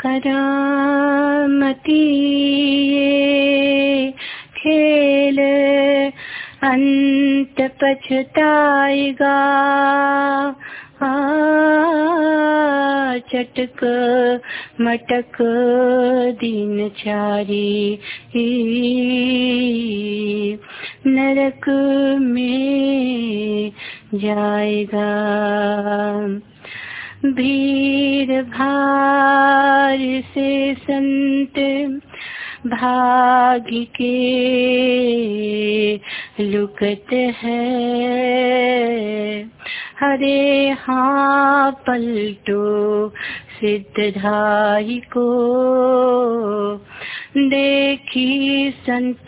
करामती खेल अंत पछताएगा। चटक मटक दिन चारी। नरक में जाएगा। भीड़ भार से संत भाग के लुकत है। हरे हाँ पलटो सिद्धधाई को। देखी संत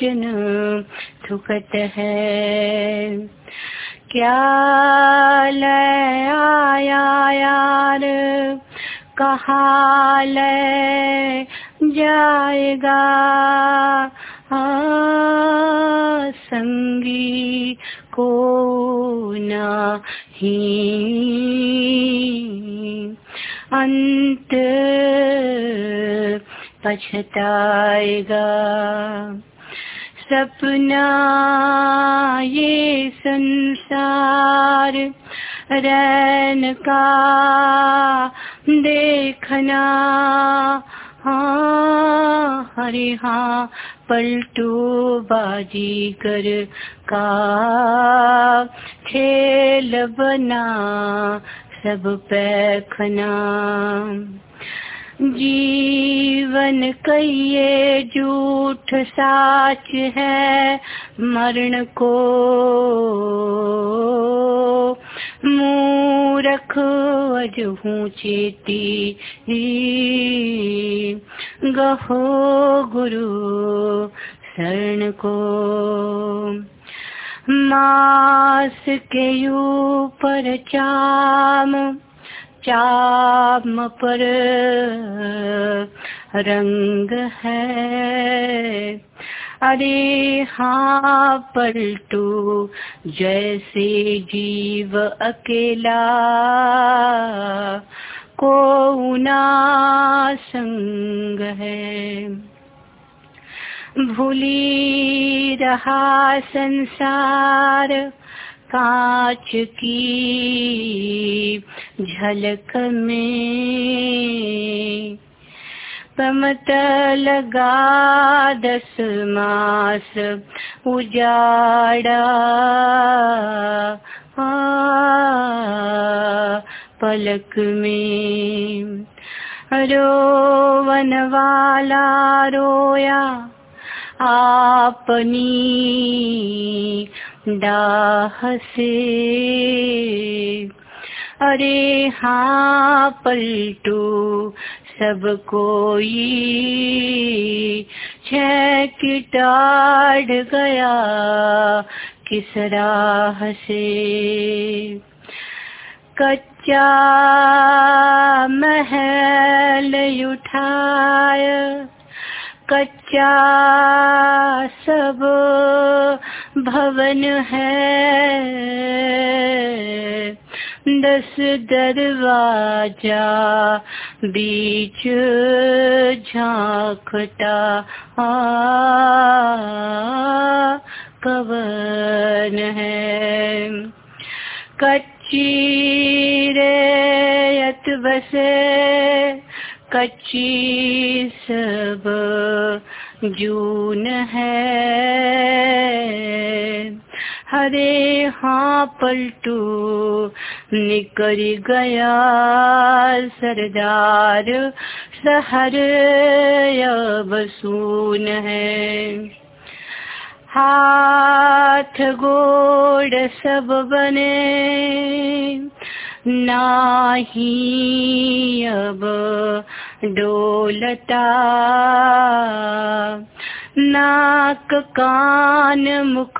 जन थुकत है। क्या ले आया यार? कहा ले जाएगा? हाँ संगी को नहीं। अंत पछताएगा। सपना ये संसार, रैन का देखना। हाँ हरे हाँ पलटू बाजी कर का खेल बना, सब पैखना। जीवन कहिए झूठ साच है मरण को। मूरख अजहू चेती गहो गुरु शरण को। मास के ऊपर चाम चाम पर रंग है। अरे हाँ पलटू जैसे जीव अकेला। को ना संग है। भूली रहा संसार कांच की झलक में। पमत लगा दस मास उजाड़ा। पलक में। रोवन वाला रोया, आपनी डाह से अरे हाँ पलटू सब कोई। छाड़ गया किस राह से। कच्चा महल उठाय, कच्चा सब भवन है। दस दरवाज़ा बीच झांकता कवन है। कच्ची रेयत बसे कच्ची सब जून है। हरे हाँ पलटू निकल गया सरदार सहर बसून है। हाथ गोड़ सब बने, नाही अब डोलता। नाक कान मुख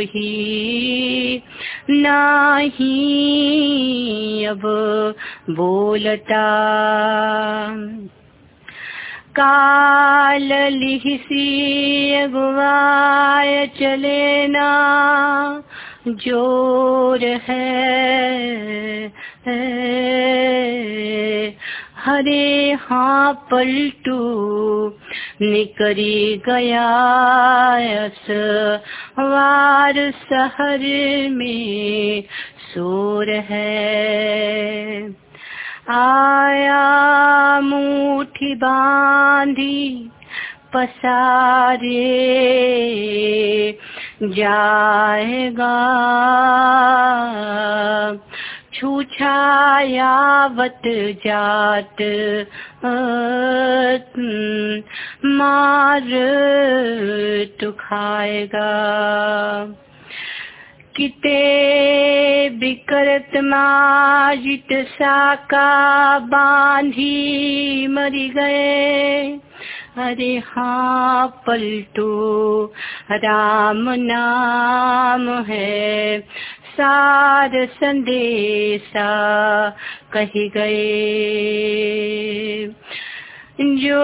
ही नाही अब बोलता। काल लिहसी अगुवाय चले ना। ज़ोर है, है। हरे हाँ पलटू निकरी गया वार शहर में शोर है। आया मुठी बांधी पसारे, जाएगा। छूछायावत जात मार तो खाएगा। किते बिकरत माजित साका बांधी मरी गए, अरे हाँ पलटू राम नाम है सार संदेशा कही गए। जो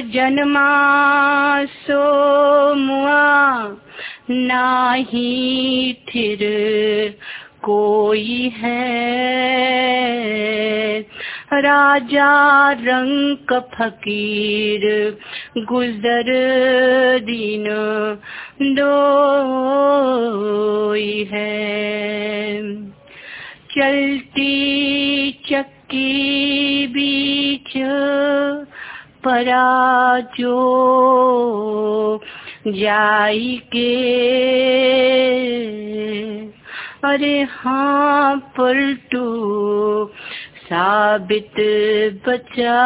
जन्मा सो मुआ नाही फिर कोई है। राजा रंग फकीर गुजर दिन दो है। चलती चक्की बीच पराजो जाई के। अरे हाँ पलटू साबित बचा।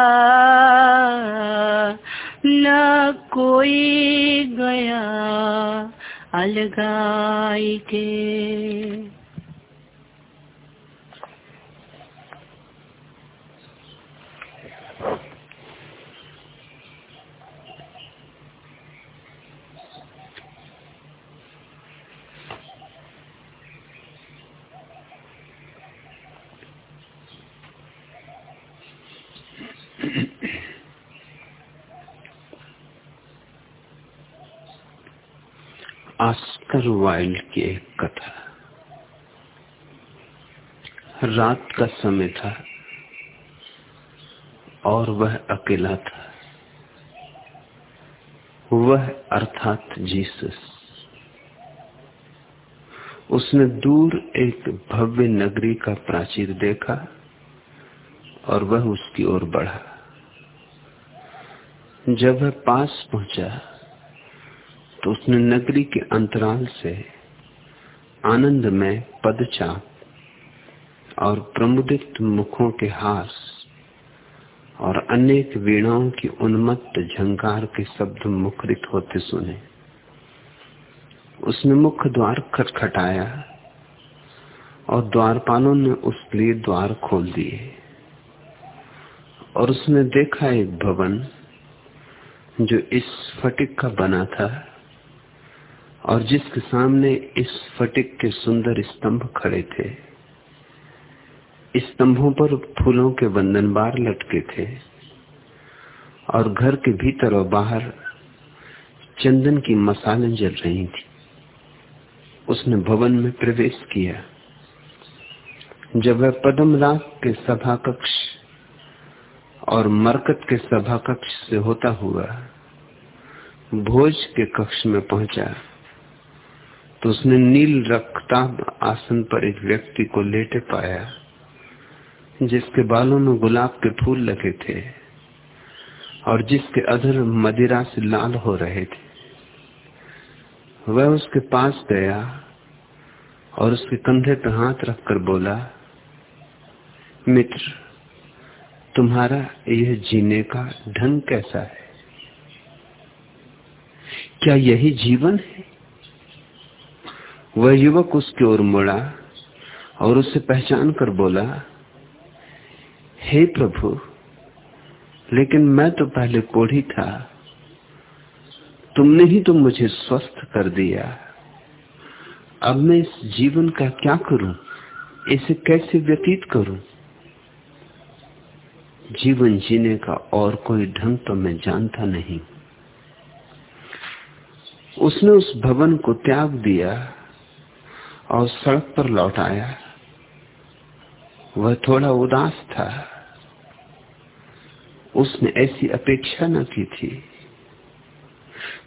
न कोई गया अलगाई के आस्कर वाइल्ड की एक कथा। रात का समय था और वह अकेला था। वह अर्थात जीसस। उसने दूर एक भव्य नगरी का प्राचीर देखा और वह उसकी ओर बढ़ा। जब वह पास पहुँचा तो उसने नगरी के अंतराल से आनंद में पदचाप और प्रमुदित मुखों के हास और अनेक वीणाओं की उन्मत्त झंकार के शब्द मुखरित होते सुने। उसने मुख्य द्वार खटखटाया और द्वारपालों ने उस लिए द्वार खोल दिए और उसने देखा एक भवन जो इस फटिक का बना था। और जिसके सामने इस फटिक के सुंदर स्तंभ खड़े थे, स्तंभों पर फूलों के बंधन बार लटके थे और घर के भीतर और बाहर चंदन की मसालें जल रही थी। उसने भवन में प्रवेश किया। जब वह पदम राग के सभा कक्ष और मरकत के सभा कक्ष से होता हुआ भोज के कक्ष में पहुँचा तो उसने नील रक्ताब आसन पर एक व्यक्ति को लेटे पाया, जिसके बालों में गुलाब के फूल लगे थे और जिसके अधर मदिरा से लाल हो रहे थे। वह उसके पास गया और उसके कंधे पर हाथ रखकर बोला, मित्र, तुम्हारा यह जीने का ढंग कैसा है? क्या यही जीवन है? वह युवक उसकी ओर मुड़ा और उसे पहचान कर बोला, हे प्रभु, लेकिन मैं तो पहले कोढ़ी था। तुमने ही तो मुझे स्वस्थ कर दिया। अब मैं इस जीवन का क्या करूँ? इसे कैसे व्यतीत करूँ? जीवन जीने का और कोई ढंग तो मैं जानता नहीं। उसने उस भवन को त्याग दिया। और सड़क पर लौट आया। वह थोड़ा उदास था। उसने ऐसी अपेक्षा न की थी।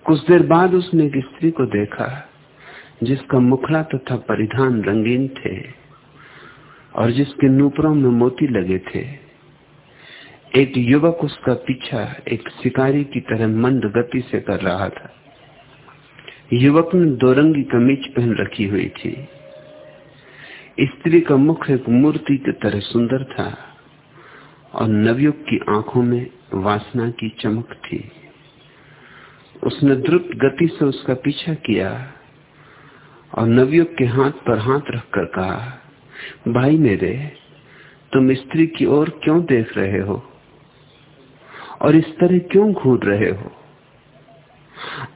कुछ देर बाद उसने एक स्त्री को देखा, जिसका मुखड़ा तथा परिधान रंगीन थे और जिसके नूपुरों में मोती लगे थे। एक युवक उसका पीछा एक शिकारी की तरह मंद गति से कर रहा था। युवक ने दो रंगी कमीज पहन रखी हुई थी। स्त्री का मुख एक मूर्ति की तरह सुंदर था और नवयुग की आँखों में वासना की चमक थी। उसने द्रुत गति से उसका पीछा किया और नवयुग के हाथ पर हाथ रखकर कहा, भाई मेरे, तुम स्त्री की ओर क्यों देख रहे हो? और इस तरह क्यों घूर रहे हो?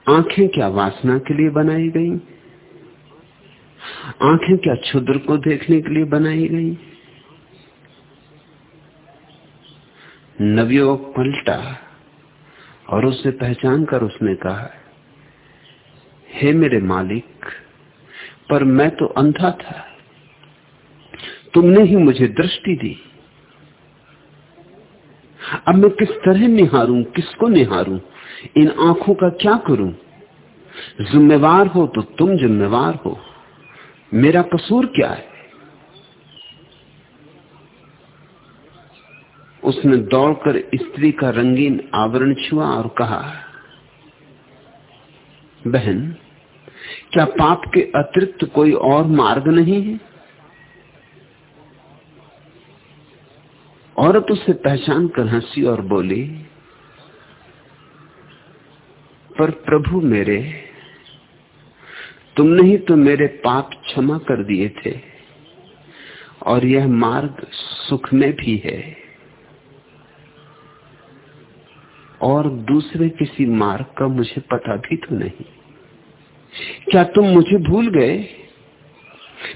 आँखें क्या वासना के लिए बनाई गई? आँखें क्या क्षुद्र को देखने के लिए बनाई गई? नवयुवक पलटा और उसे पहचान कर उसने कहा, हे मेरे मालिक, पर मैं तो अंधा था। तुमने ही मुझे दृष्टि दी। अब मैं किस तरह निहारूं, किसको निहारूं? इन आँखों का क्या करूँ? जिम्मेवार हो तो तुम जिम्मेवार हो। मेरा कसूर क्या है? उसने दौड़कर स्त्री का रंगीन आवरण छुआ और कहा, बहन, क्या पाप के अतिरिक्त कोई और मार्ग नहीं है? औरत उसे पहचान कर हँसी और बोली, पर प्रभु मेरे तुमने ही तो मेरे पाप क्षमा कर दिए थे, और यह मार्ग सुख में भी है। और दूसरे किसी मार्ग का मुझे पता भी तो नहीं। क्या तुम मुझे भूल गए?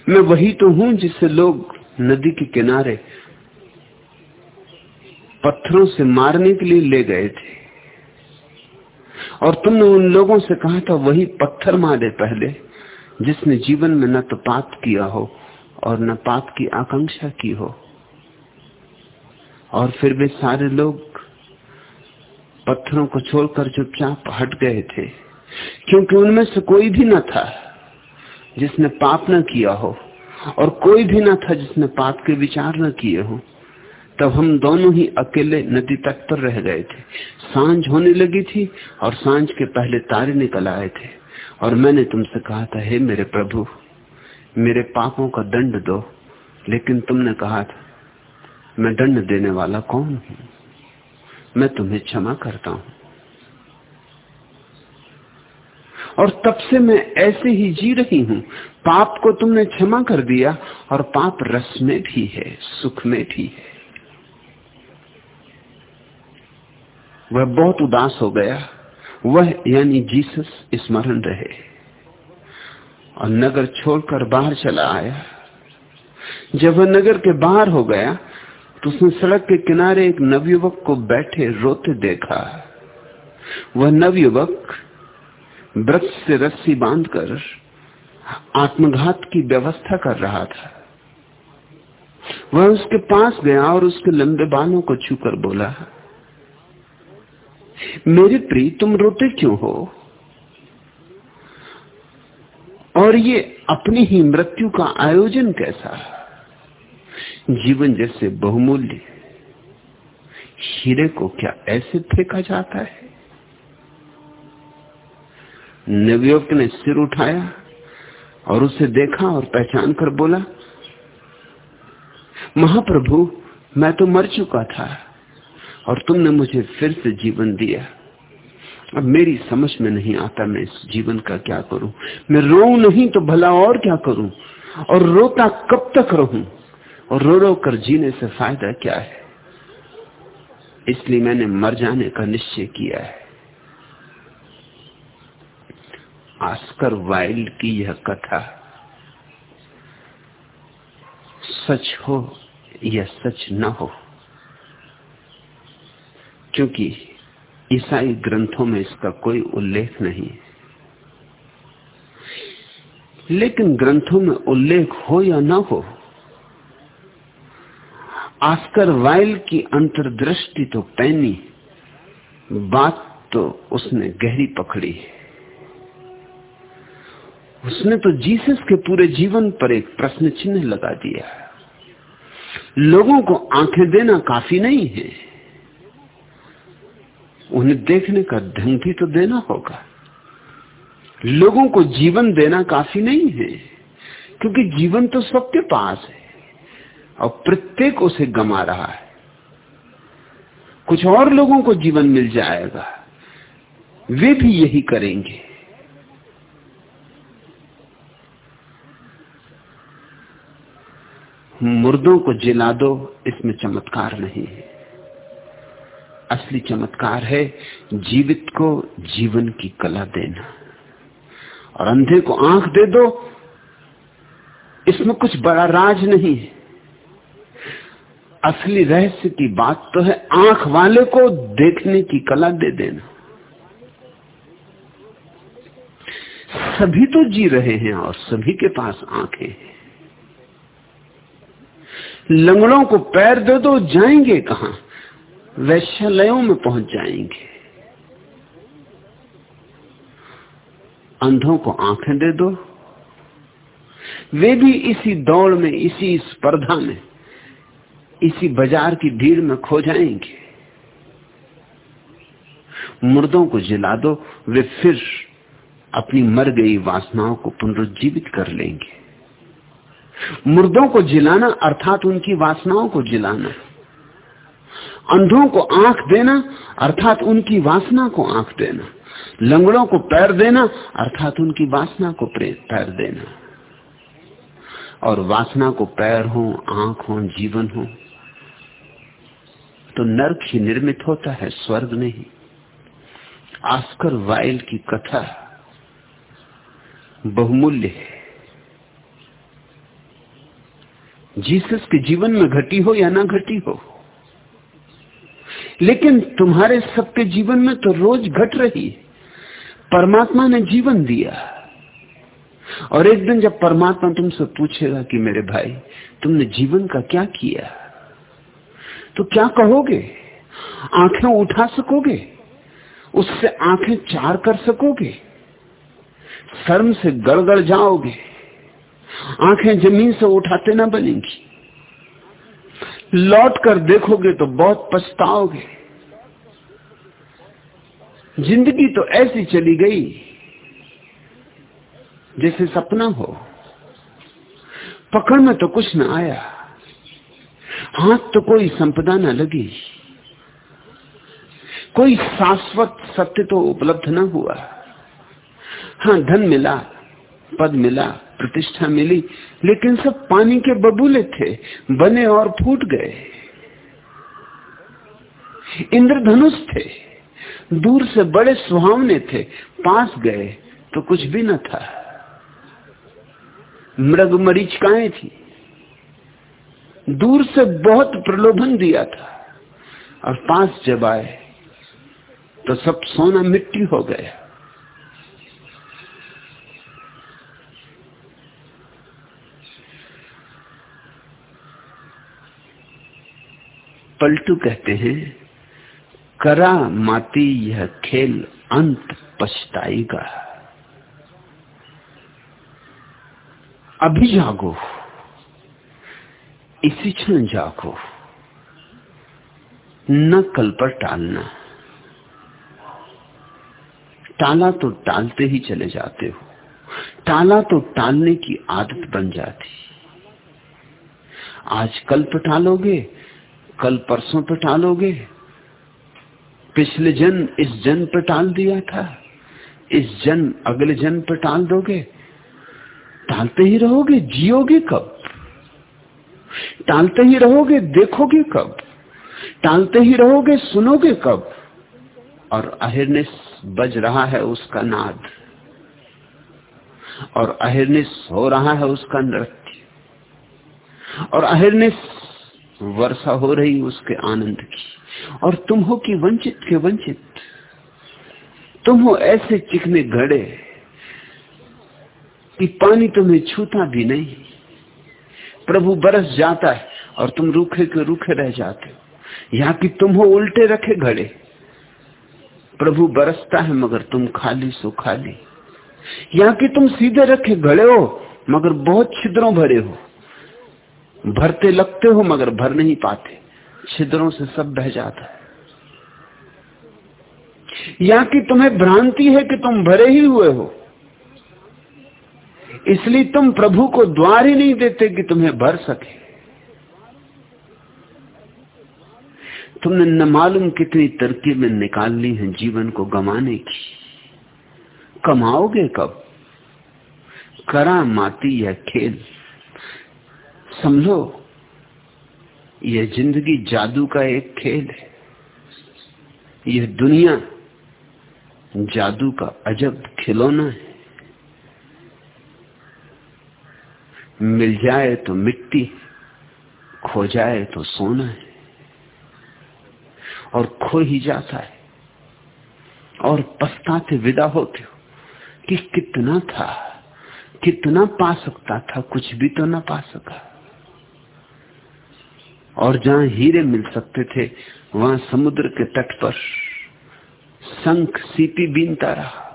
मैं वही तो हूँ जिसे लोग नदी के किनारे पत्थरों से मारने के लिए ले गए थे। और तुमने उन लोगों से कहा था, वही पत्थर मारे पहले। जिसने जीवन में न तो पाप किया हो और न पाप की आकांक्षा की हो। और फिर वे सारे लोग पत्थरों को छोड़कर चुपचाप हट गए थे, क्योंकि उनमें से कोई भी न था जिसने पाप न किया हो, और कोई भी न था जिसने पाप के विचार न किए हो। तब हम दोनों ही अकेले नदी तट पर रह गए थे। साँझ होने लगी थी और साँझ के पहले तारे निकल आए थे। और मैंने तुमसे कहा था, हे मेरे प्रभु, मेरे पापों का दंड दो। लेकिन तुमने कहा था, मैं दंड देने वाला कौन हूँ? मैं तुम्हें क्षमा करता हूँ। और तब से मैं ऐसे ही जी रही हूँ। पाप को तुमने क्षमा कर दिया और पाप रस में भी है, सुख में भी है। वह बहुत उदास हो गया। वह यानी जीसस स्मरण रहे। और नगर छोड़कर बाहर चला आया। जब वह नगर के बाहर हो गया तो उसने सड़क के किनारे एक नवयुवक को बैठे रोते देखा। वह नवयुवक वृक्ष से रस्सी बांधकर आत्मघात की व्यवस्था कर रहा था। वह उसके पास गया और उसके लंबे बालों को छूकर बोला मेरे प्रिय तुम रोते क्यों हो? और ये अपनी ही मृत्यु का आयोजन कैसा? जीवन जैसे बहुमूल्य, हीरे को क्या ऐसे फेंका जाता है? नवयुवक ने सिर उठाया और उसे देखा और पहचान कर बोला, महाप्रभु, मैं तो मर चुका था। और तुमने मुझे फिर से जीवन दिया। अब मेरी समझ में नहीं आता मैं इस जीवन का क्या करूँ। मैं रो नहीं तो भला और क्या करूँ? और रोता कब तक रहूँ? और रो रो कर जीने से फ़ायदा क्या है? इसलिए मैंने मर जाने का निश्चय किया है। आस्कर वाइल्ड की यह कथा सच हो या सच न हो क्योंकि ईसाई ग्रंथों में इसका कोई उल्लेख नहीं लेकिन ग्रंथों में उल्लेख हो या ना हो आस्कर वाइल की अंतर्दृष्टि तो पैनी, बात तो उसने गहरी पकड़ी उसने तो जीसस के पूरे जीवन पर एक प्रश्न चिन्ह लगा दिया लोगों को आँखें देना काफ़ी नहीं है। उन्हें देखने का ढंग भी तो देना होगा। लोगों को जीवन देना काफ़ी नहीं है, क्योंकि जीवन तो सबके पास है, और प्रत्येक उसे गमा रहा है। कुछ और लोगों को जीवन मिल जाएगा, वे भी यही करेंगे। मुर्दों को जिला दो, इसमें चमत्कार नहीं है। असली चमत्कार है जीवित को जीवन की कला देना। और अंधे को आँख दे दो, इसमें कुछ बड़ा राज नहीं है। असली रहस्य की बात तो है, आँख वाले को देखने की कला दे देना। सभी तो जी रहे हैं और सभी के पास आँखें हैं। लंगड़ों को पैर दे दो, जाएँगे कहाँ? वैश्यालयों में पहुँच जाएँगे। अंधों को आँखें दे दो। वे भी इसी दौड़ में, इसी स्पर्धा में, इसी बाज़ार की भीड़ में खो जाएँगे। मुर्दों को जिला दो, वे फिर अपनी मर गई वासनाओं को पुनरुज्जीवित कर लेंगे। मुर्दों को जिलाना, अर्थात उनकी वासनाओं को जिलाना। अंधों को आँख देना, अर्थात उनकी वासना को आँख देना। लंगड़ों को पैर देना, अर्थात उनकी वासना को पैर देना। और वासना को पैर हो, आँख हो, जीवन हो तो नर्क ही निर्मित होता है, स्वर्ग नहीं। आस्कर वाइल की कथा बहुमूल्य है। जीसस के जीवन में घटी हो या ना घटी हो लेकिन तुम्हारे सबके जीवन में तो रोज घट रही है। परमात्मा ने जीवन दिया। और एक दिन जब परमात्मा तुमसे पूछेगा कि मेरे भाई, तुमने जीवन का क्या किया? तो क्या कहोगे? आँखें उठा सकोगे? उससे आँखें चार कर सकोगे? शर्म से गड़गड़ जाओगे? आँखें ज़मीन से उठाते ना बनेंगी? लौट कर देखोगे तो बहुत पछताओगे। ज़िंदगी तो ऐसी चली गई, जैसे सपना हो। पकड़ में तो कुछ ना आया, हाथ तो कोई संपदा ना लगी। कोई शाश्वत सत्य तो उपलब्ध ना हुआ। हाँ धन मिला, पद मिला प्रतिष्ठा मिली, लेकिन सब पानी के बबूले थे, बने और फूट गए। इंद्रधनुष थे, दूर से बड़े सुहावने थे, पास गए तो कुछ भी न था। मृग मरीचिकाएँ थी, दूर से बहुत प्रलोभन दिया था, और पास जब आए तो सब सोना मिट्टी हो गया। पलटू कहते हैं, करा माती यह खेल अंत पछताएगा अभी जागो, इसी क्षण जागो, न कल पर टालना। टाला तो टालते ही चले जाते हो, टाला तो टालने की आदत बन जाती। आज कल पर टालोगे कल परसों पर टालोगे। पिछले जन्म इस जन्म पर टाल दिया था। इस जन अगले जन पर टाल दोगे। टालते ही रहोगे, जियोगे कब? टालते ही रहोगे, देखोगे कब? टालते ही रहोगे, सुनोगे कब? और अहिर्निश बज रहा है उसका नाद। और अहिर्निश हो रहा है उसका नृत्य। और अहिर्निश वर्षा हो रही उसके आनंद की। और तुम हो कि वंचित के वंचित। तुम हो ऐसे चिकने घड़े कि पानी तुम्हें छूता भी नहीं। प्रभु बरस जाता है और तुम रूखे के रूखे रह जाते हो। या कि तुम हो उल्टे रखे घड़े। प्रभु बरसता है मगर तुम खाली सो खाली या कि तुम सीधे रखे घड़े हो, मगर बहुत छिद्रों भरे हो। भरते लगते हो मगर भर नहीं पाते। छिद्रों से सब बह जाता है। या कि तुम्हें भ्रांति है कि तुम भरे ही हुए हो। इसलिए तुम प्रभु को द्वार ही नहीं देते कि तुम्हें भर सके। तुमने न मालूम कितनी तरकीबें निकाल ली हैं जीवन को गमाने की। कमाओगे कब? करा माती या खेल समझो यह ज़िंदगी जादू का एक खेल है। यह दुनिया जादू का अजब खिलौना है। मिल जाए तो मिट्टी, खो जाए तो सोना है। और खो ही जाता है। और पछताते विदा होते हो कि कितना था, कितना पा सकता था, कुछ भी तो ना पा सका। और जहाँ हीरे मिल सकते थे, वहाँ समुद्र के तट पर। शंख, सीपी बीनता रहा।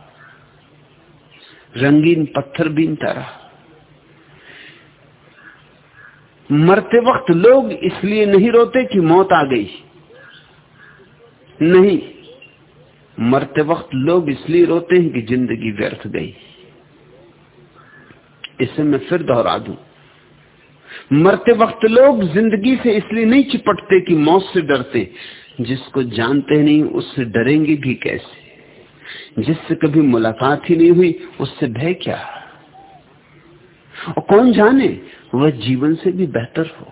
रंगीन पत्थर बीनता रहा। मरते वक्त लोग इसलिए नहीं रोते कि मौत आ गई। नहीं, मरते वक्त लोग इसलिए रोते हैं कि ज़िंदगी व्यर्थ गई। इसे मैं फिर दोहरा दूँ। मरते वक्त लोग ज़िंदगी से इसलिए नहीं चिपटते कि मौत से डरते। जिसको जानते नहीं, उससे डरेंगे भी कैसे? जिससे कभी मुलाकात ही नहीं हुई, उससे भय क्या? और कौन जाने, वह जीवन से भी बेहतर हो।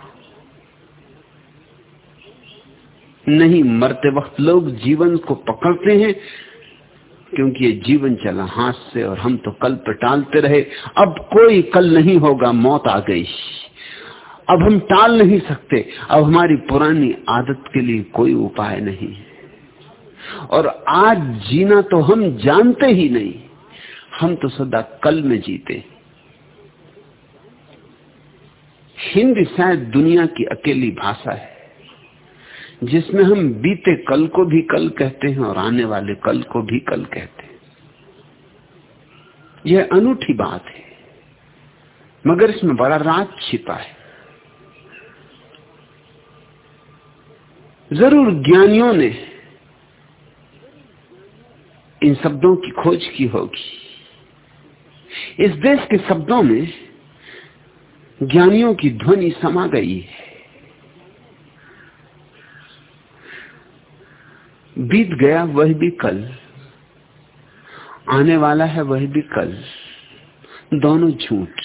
नहीं, मरते वक्त लोग जीवन को पकड़ते हैं, क्योंकि ये जीवन चला हाथ से और हम तो कल पर टालते रहे। अब कोई कल नहीं होगा, मौत आ गई। अब हम टाल नहीं सकते। अब हमारी पुरानी आदत के लिए कोई उपाय नहीं है। और आज जीना तो हम जानते ही नहीं। हम तो सदा कल में जीते। हिंदी शायद दुनिया की अकेली भाषा है, जिसमें हम बीते कल को भी कल कहते हैं और आने वाले कल को भी कल कहते हैं। यह अनूठी बात है, मगर इसमें बड़ा राज छिपा है। ज़रूर ज्ञानियों ने इन शब्दों की खोज की होगी। इस देश के शब्दों में ज्ञानियों की ध्वनि समा गई है। बीत गया वह भी कल, आने वाला है वह भी कल, दोनों झूठ।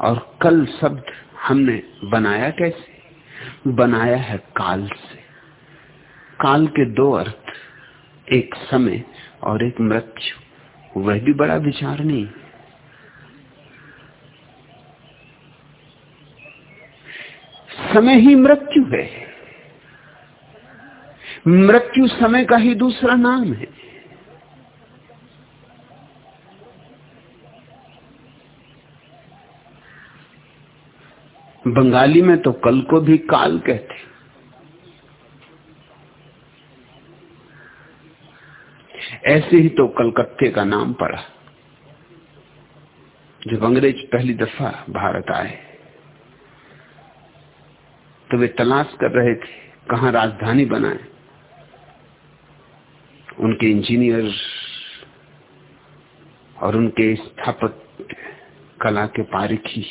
और कल शब्द हमने बनाया कैसे? बनाया है काल से। काल के दो अर्थ, एक समय और एक मृत्यु। वह भी बड़ा विचार नहीं। समय ही मृत्यु है। मृत्यु समय का ही दूसरा नाम है। बंगाली में तो कल को भी काल कहते ऐसे ही तो कलकत्ते का नाम पड़ा। जब अंग्रेज़ पहली दफ़ा भारत आए तो वे तलाश कर रहे थे कहा राजधानी बनाए। उनके इंजीनियर और उनके स्थापक कला के पारिखी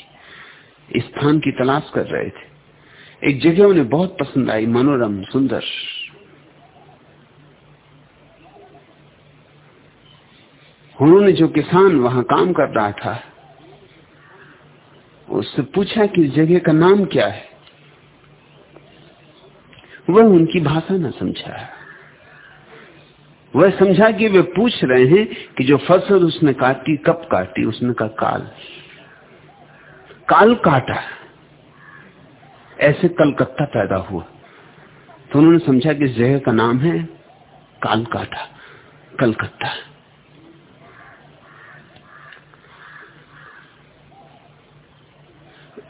स्थान की तलाश कर रहे थे। एक जगह उन्हें बहुत पसंद आई, मनोरम, सुंदर। उन्होंने जो किसान वहाँ काम कर रहा था, उससे पूछा कि जगह का नाम क्या है। वह उनकी भाषा न समझा। वह समझा कि वे पूछ रहे हैं कि जो फ़सल उसने काटी, कब काटी? उसने का काल। काल काटा ऐसे कलकत्ता पैदा हुआ। तो उन्होंने समझा कि जगह का नाम है काल काटा, कलकत्ता।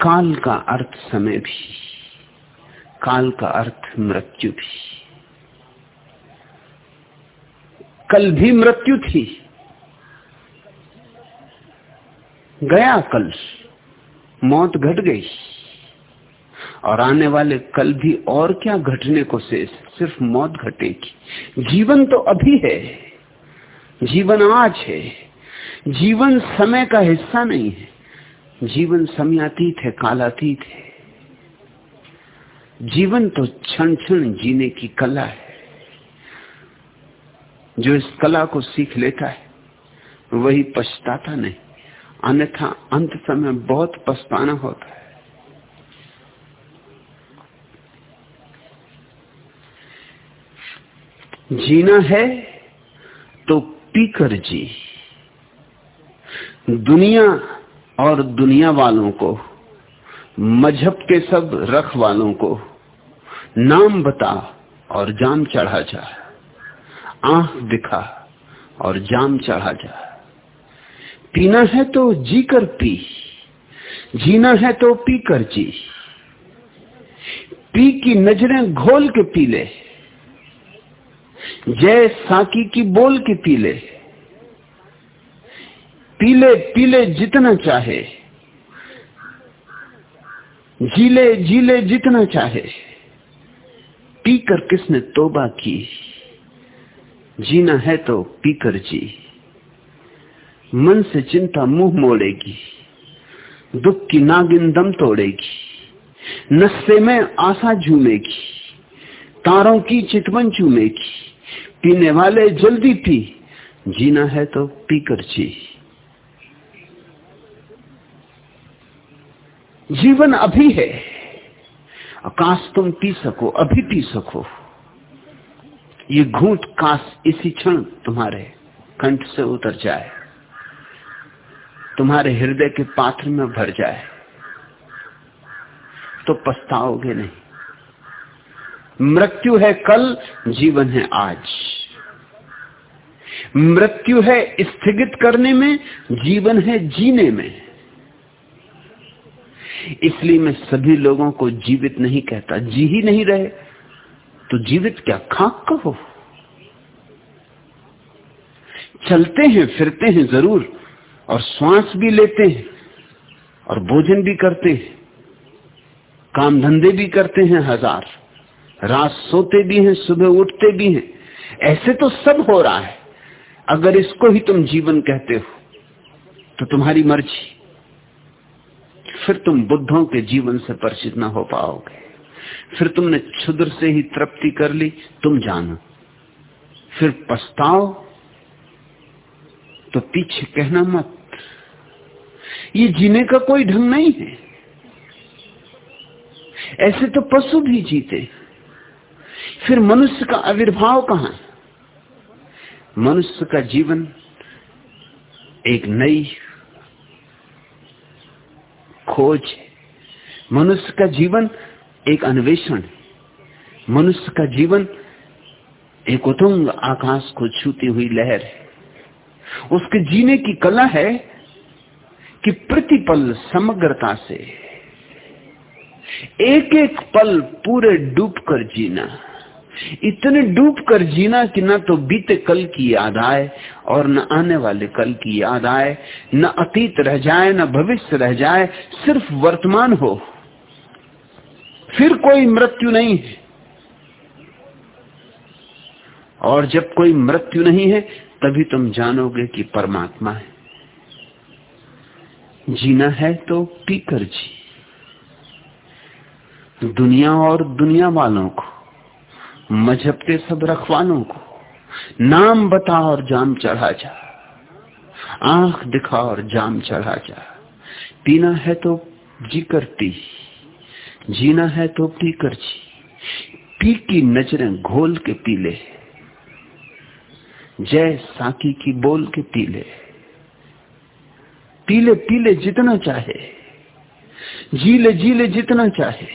काल का अर्थ समय भी, काल का अर्थ मृत्यु भी। कल भी मृत्यु थी। गया कल। मौत घट गई। और आने वाले कल भी और क्या घटने को शेष सिर्फ़ मौत घटेगी। जीवन तो अभी है। जीवन आज है। जीवन समय का हिस्सा नहीं है। जीवन समयातीत है, कालातीत है। जीवन तो क्षण क्षण जीने की कला है। जो इस कला को सीख लेता है, वही पछताता नहीं। अन्यथा अंत समय बहुत पछताना होता है। जीना है तो पीकर जी। दुनिया और दुनिया वालों को, मज़हब के सब रख वालों को नाम बता और जाम चढ़ा जा। आँख दिखा और जाम चढ़ा जा। पीना है तो जी कर पी, जीना है तो पी कर जी। पी की नज़रें घोल के पी ले, जय साकी की बोल के पी ले। पीले पीले जितना चाहे, जीले जीले जितना चाहे, पीकर किसने तोबा की? जीना है तो पीकर जी। मन से चिंता मुँह मोड़ेगी, दुख की नागिन दम तोड़ेगी, नस्से में आशा झूमेगी, तारों की चितवन चूमेगी, पीने वाले जल्दी पी, जीना है तो पीकर जी। जीवन अभी है काश तुम पी सको, अभी पी सको। ये घूट काश इसी क्षण तुम्हारे कंठ से उतर जाए। तुम्हारे हृदय के पात्र में भर जाए तो पछताओगे नहीं। मृत्यु है कल, जीवन है आज। मृत्यु है स्थगित करने में, जीवन है जीने में। इसलिए मैं सभी लोगों को जीवित नहीं कहता, जी ही नहीं रहे तो जीवित क्या खाक कहो? चलते हैं, फिरते हैं ज़रूर और श्वास भी लेते हैं, और भोजन भी करते हैं, काम धंधे भी करते हैं हज़ार, रात सोते भी हैं, सुबह उठते भी हैं। ऐसे तो सब हो रहा है। अगर इसको ही तुम जीवन कहते हो तो तुम्हारी मर्ज़ी। फिर तुम बुद्धों के जीवन से परिचित ना हो पाओगे। फिर तुमने क्षुद्र से ही तृप्ति कर ली, तुम जानो। फिर पछताओ तो पीछे कहना मत। ये जीने का कोई ढंग नहीं है। ऐसे तो पशु भी जीते फिर मनुष्य का आविर्भाव कहाँ मनुष्य का जीवन एक नई खोज मनुष्य का जीवन एक अन्वेषण मनुष्य का जीवन एक उतुंग आकाश को छूती हुई लहर है। उसके जीने की कला है कि प्रतिपल समग्रता से एक एक पल पूरे डूब कर जीना। इतने डूब कर जीना कि न तो बीते कल की याद आए और न आने वाले कल की याद आए, न अतीत रह जाए, न भविष्य रह जाए, सिर्फ़ वर्तमान हो। फिर कोई मृत्यु नहीं है। और जब कोई मृत्यु नहीं है, तभी तुम जानोगे कि परमात्मा है। जीना है तो पीकर जी। दुनिया और दुनिया वालों को मज़हब के सब रखवालों को, नाम बता और जाम चढ़ा जा। आँख दिखा और जाम चढ़ा जा। पीना है तो जी कर पी जीना है तो पी कर जी। पी की नज़रें घोल के पी ले जय साकी की बोल के पी ले पीले पीले जितना चाहे, जीले जीले जितना चाहे,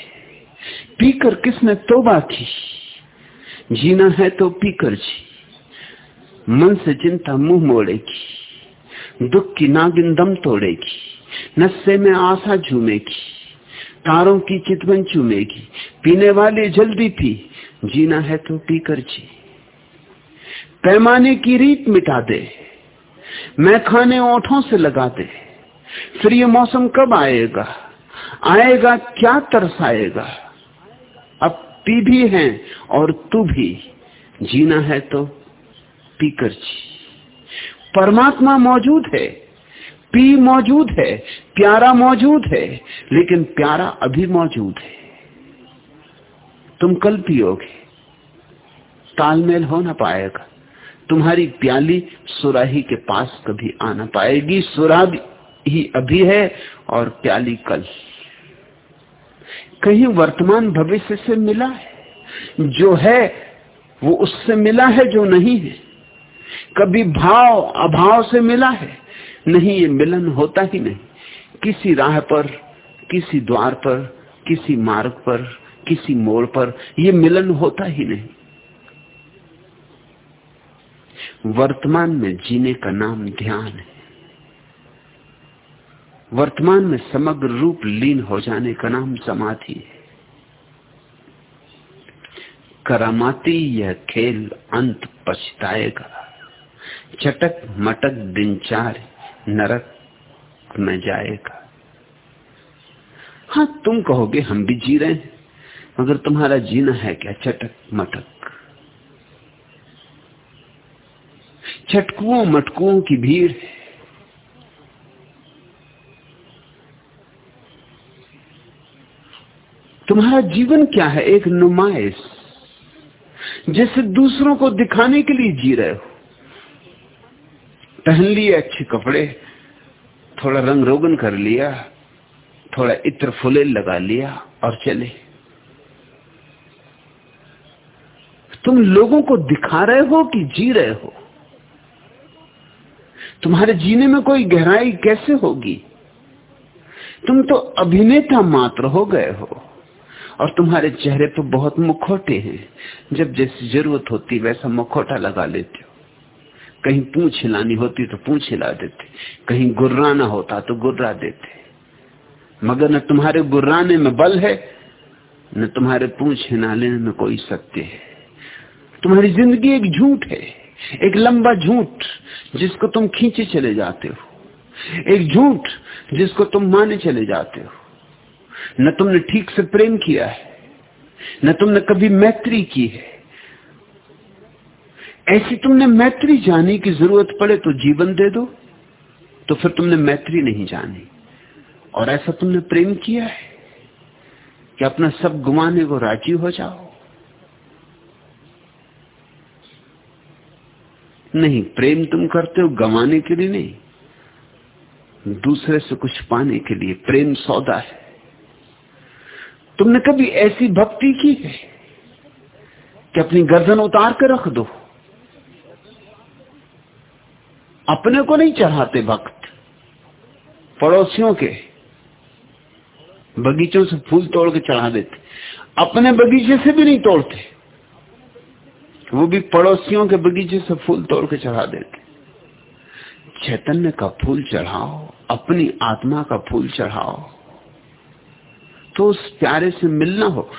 पीकर किसने तोबा की? जीना है तो पीकर जी। मन से चिंता मुँह मोड़ेगी, दुख की नागिन दम तोड़ेगी नस्से में आशा झूमेगी, तारों की चितवन चूमेगी, पीने वाले जल्दी पी, जीना है तो पीकर जी। पैमाने की रीत मिटा दे, मैं खाने ओठों से लगा दे फिर ये मौसम कब आएगा? आएगा, क्या तरसाएगा? अब पी भी है और तू भी। जीना है तो पीकर जी। परमात्मा मौजूद है, पी मौजूद है, प्यारा मौजूद है, लेकिन प्यारा अभी मौजूद है। तुम कल पियोगे, तालमेल हो ना पाएगा। तुम्हारी प्याली सुराही के पास कभी आना पाएगी सुरा ही अभी है और प्याली कल। कहीं वर्तमान भविष्य से मिला है, जो है, वो उससे मिला है, जो नहीं है। कभी भाव, अभाव से मिला है, नहीं, ये मिलन होता ही नहीं। किसी राह पर, किसी द्वार पर, किसी मार्ग पर, किसी मोड़ पर, ये मिलन होता ही नहीं। वर्तमान में जीने का नाम ध्यान है। वर्तमान में समग्र रूप लीन हो जाने का नाम समाधि है। करामाती यह खेल अंत पछताएगा। चटक मटक दिन चार नरक में जाएगा। हाँ तुम कहोगे हम भी जी रहे हैं, मगर तुम्हारा जीना है क्या चटक मटक? चटकुओं मटकुओं की भीड़ है। तुम्हारा जीवन क्या है? एक नुमाइश। जैसे दूसरों को दिखाने के लिए जी रहे हो। पहन लिए अच्छे कपड़े, थोड़ा रंग रोगन कर लिया, थोड़ा इत्र फुले लगा लिया और चले। तुम लोगों को दिखा रहे हो कि जी रहे हो? तुम्हारे जीने में कोई गहराई कैसे होगी? तुम तो अभिनेता मात्र हो गए हो। और तुम्हारे चेहरे पर बहुत मुखोटे हैं। जब जैसी ज़रूरत होती, वैसा मुखोटा लगा लेते हो। कहीं पूछ हिलानी होती तो पूछ हिला देते। कहीं गुर्राना होता तो गुर्रा देते। मगर न तुम्हारे गुर्राने में बल है, न तुम्हारे पूछ हिलाने में कोई सत्य है। तुम्हारी ज़िंदगी एक झूठ है, एक लंबा झूठ जिसको तुम खींचे चले जाते हो। एक झूठ जिसको तुम माने चले जाते हो। न तुमने ठीक से प्रेम किया है, न तुमने कभी मैत्री की है। ऐसी तुमने मैत्री जाने की ज़रूरत पड़े तो जीवन दे दो तो फिर तुमने मैत्री नहीं जानी। और ऐसा तुमने प्रेम किया है कि अपना सब गुमाने को राज़ी हो जाओ। नहीं, प्रेम तुम करते हो गंवाने के लिए नहीं, दूसरे से कुछ पाने के लिए। प्रेम सौदा है। तुमने कभी ऐसी भक्ति की है कि अपनी गर्दन उतार के रख दो? अपने को नहीं चढ़ाते भक्त। पड़ोसियों के बगीचों से फूल तोड़ के चढ़ा देते। अपने बगीचे से भी नहीं तोड़ते। वो भी पड़ोसियों के बगीचे से फूल तोड़ के चढ़ा देते। चैतन्य का फूल चढ़ाओ, अपनी आत्मा का फूल चढ़ाओ। तो उस प्यारे से मिलना हो।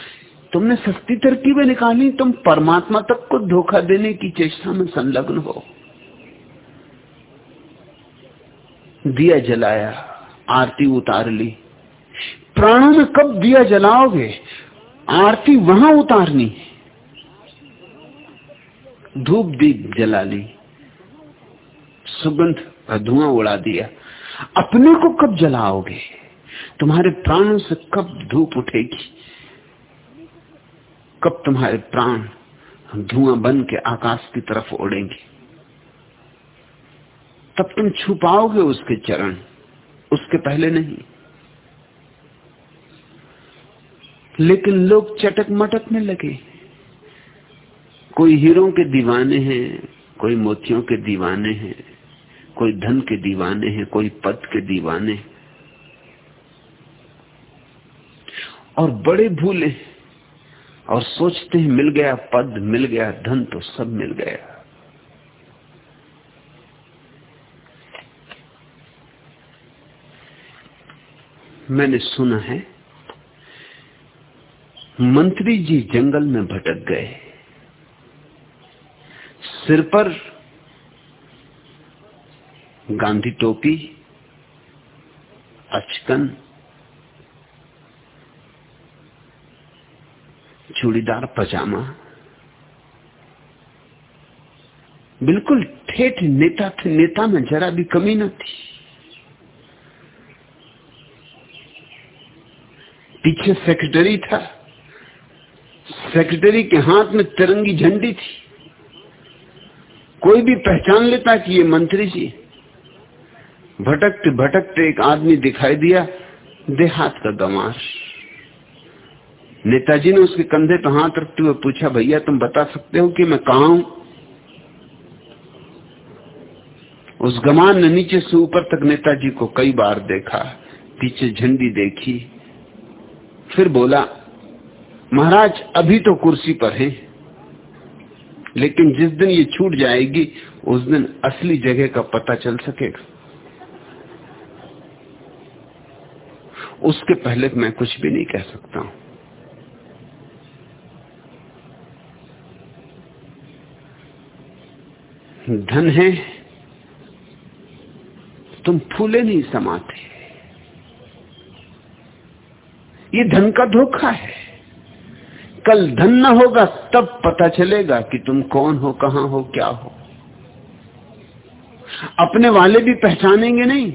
तुमने सस्ती तरकीबें निकाली, तुम परमात्मा तक को धोखा देने की चेष्टा में संलग्न हो। दिया जलाया, आरती उतार ली। प्राणों में कब दिया जलाओगे? आरती वहाँ उतारनी। धूप दीप जला ली। सुगंध का धुआँ उड़ा दिया। अपने को कब जलाओगे? तुम्हारे प्राणों से कब धूप उठेगी? कब तुम्हारे प्राण धुआँ बन के आकाश की तरफ़ उड़ेंगे तब तुम छुपाओगे उसके चरण, उसके पहले नहीं। लेकिन लोग चटक मटकने लगे। कोई हीरों के दीवाने हैं, कोई मोतियों के दीवाने हैं, कोई धन के दीवाने हैं, कोई पद के दीवाने और बड़े भूले और सोचते हैं, मिल गया, पद मिल गया, धन तो सब मिल गया। मैंने सुना है, मंत्री जी जंगल में भटक गए। सिर पर गांधी टोपी, अचकन चूड़ीदार पजामा। बिल्कुल ठेठ नेता थे, नेता में जरा भी कमी न थी। पीछे सेक्रेटरी था। सेक्रेटरी के हाथ में तिरंगी झंडी थी। कोई भी पहचान लेता कि ये मंत्री जी। भटकते भटकते एक आदमी दिखाई दिया, देहात का गमार नेताजी ने उसके कंधे पर हाथ रखते हुए पूछा, भैया, तुम बता सकते हो कि मैं कहा हूँ? उस गमान ने नीचे से ऊपर तक नेताजी को कई बार देखा, पीछे झंडी देखी, फिर बोला, महाराज, अभी तो कुर्सी पर है, लेकिन जिस दिन ये छूट जाएगी, उस दिन असली जगह का पता चल सकेगा। उसके पहले मैं कुछ भी नहीं कह सकता हूँ। धन है, तुम फूले नहीं समाते। ये धन का धोखा है। कल धन न होगा, तब पता चलेगा कि तुम कौन हो, कहाँ हो, क्या हो। अपने वाले भी पहचानेंगे नहीं।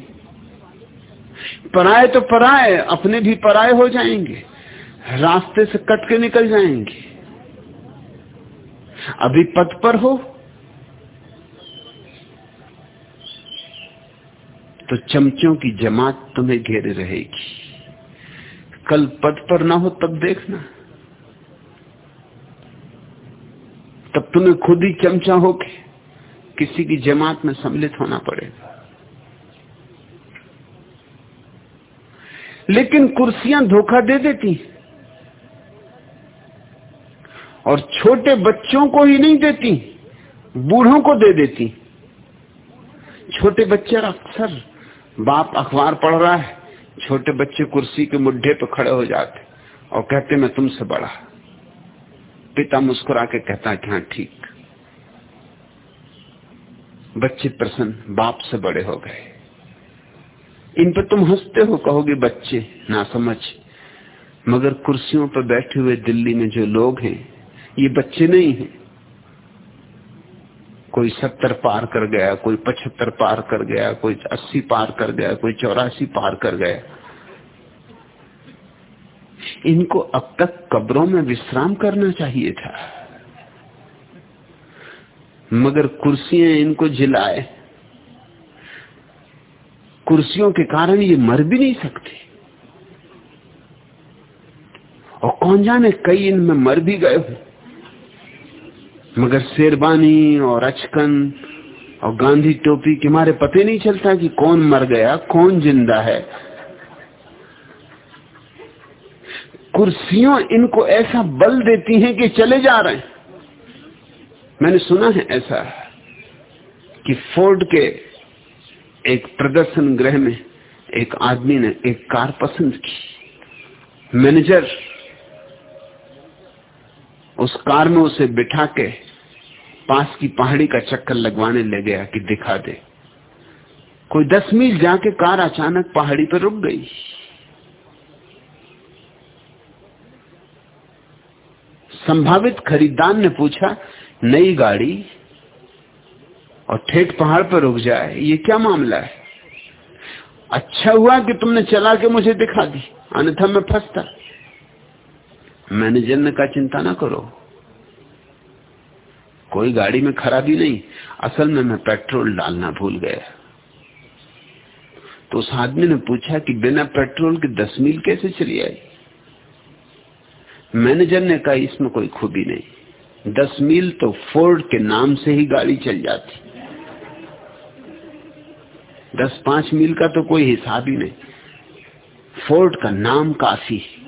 पराए तो पराए, अपने भी पराए हो जाएँगे। रास्ते से कट के निकल जाएँगे। अभी पद पर हो तो चमचों की जमात तुम्हें घेरे रहेगी। कल पद पर ना हो तब देखना। तब तुम्हें खुद ही चमचा होके किसी की जमात में सम्मिलित होना पड़ेगा। लेकिन कुर्सियाँ धोखा दे देती और छोटे बच्चों को ही नहीं देती, बूढ़ों को दे देती। छोटे बच्चे अक्सर बाप अखबार पढ़ रहा है, छोटे बच्चे कुर्सी के मुड्ढे पर खड़े हो जाते और कहते, मैं तुमसे बड़ा पिता मुस्कुरा के कहता कि हाँ ठीक? बच्चे प्रसन्न, बाप से बड़े हो गए। इन पर तुम हँसते हो, कहोगे, बच्चे, ना समझ। मगर कुर्सियों पर बैठे हुए दिल्ली में जो लोग हैं, ये बच्चे नहीं हैं। कोई सत्तर पार कर गया, कोई पचहत्तर पार कर गया, कोई अस्सी पार कर गया, कोई चौरासी पार कर गया। इनको अब तक कब्रों में विश्राम करना चाहिए था। मगर कुर्सियाँ इनको जिलाए। कुर्सियों के कारण ये मर भी नहीं सकते। और कौन जाने कई इनमें मर भी गए हो। मगर शेरबानी और अचकन और गांधी टोपी के मारे पते नहीं चलता कि कौन मर गया, कौन ज़िंदा है। कुर्सियों इनको ऐसा बल देती हैं कि चले जा रहे हैं। मैंने सुना है ऐसा कि फोर्ड के एक प्रदर्शन गृह में एक आदमी ने एक कार पसंद की। मैनेजर उस कार में उसे बिठा के पास की पहाड़ी का चक्कर लगवाने ले गया कि दिखा दे। कोई दस मील जाके कार अचानक पहाड़ी पर रुक गई। संभावित खरीदार ने पूछा, नई गाड़ी और ठेठ पहाड़ पर रुक जाए, ये क्या मामला है? अच्छा हुआ कि तुमने चला के मुझे दिखा दी, अन्यथा मैं फंसता। मैनेजर ने कहा चिंता ना करो। कोई गाड़ी में खराबी नहीं, असल में मैं पेट्रोल डालना भूल गया। तो उस आदमी ने पूछा कि बिना पेट्रोल के दस मील कैसे चली आई? मैनेजर ने कहा इसमें कोई खूबी नहीं। दस मील तो फोर्ड के नाम से ही गाड़ी चल जाती। दस पाँच मील का तो कोई हिसाब ही नहीं। फोर्ड का नाम काफ़ी है।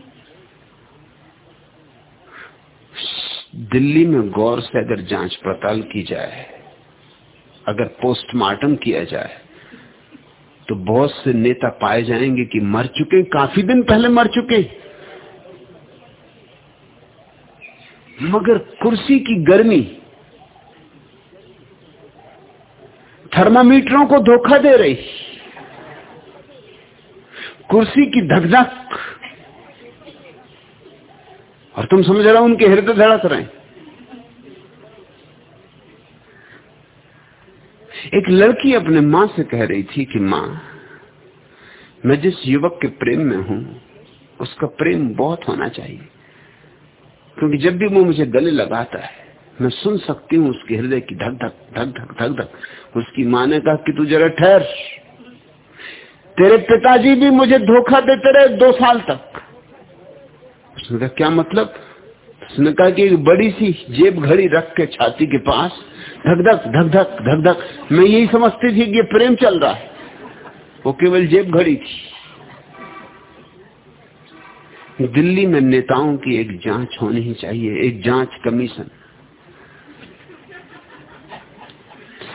दिल्ली में गौर से अगर जाँच पड़ताल की जाए, अगर पोस्टमार्टम किया जाए तो बहुत से नेता पाए जाएँगे कि मर चुके काफ़ी दिन पहले मर चुके मगर कुर्सी की गर्मी, थर्मामीटरों को धोखा दे रही, कुर्सी की धकधक और तुम समझ रहे हो उनके हृदय धड़क रहे एक लड़की अपने माँ से कह रही थी कि माँ, मैं जिस युवक के प्रेम में हूँ, उसका प्रेम बहुत होना चाहिए। क्योंकि जब भी वो मुझे गले लगाता है, मैं सुन सकती हूँ उसके हृदय की धक धक धक धक धक धक। उसकी माँ ने कहा कि तू जरा ठहर। तेरे पिताजी भी मुझे धोखा देते रहे दो साल तक। उसने कहा, क्या मतलब? उसने कहा कि एक बड़ी सी जेब घड़ी रख के छाती के पास, धक धक धक धक धक धक। मैं यही समझती थी कि ये प्रेम चल रहा है। वो केवल जेब घड़ी थी। दिल्ली में नेताओं की एक जाँच होनी ही चाहिए, एक जाँच कमीशन।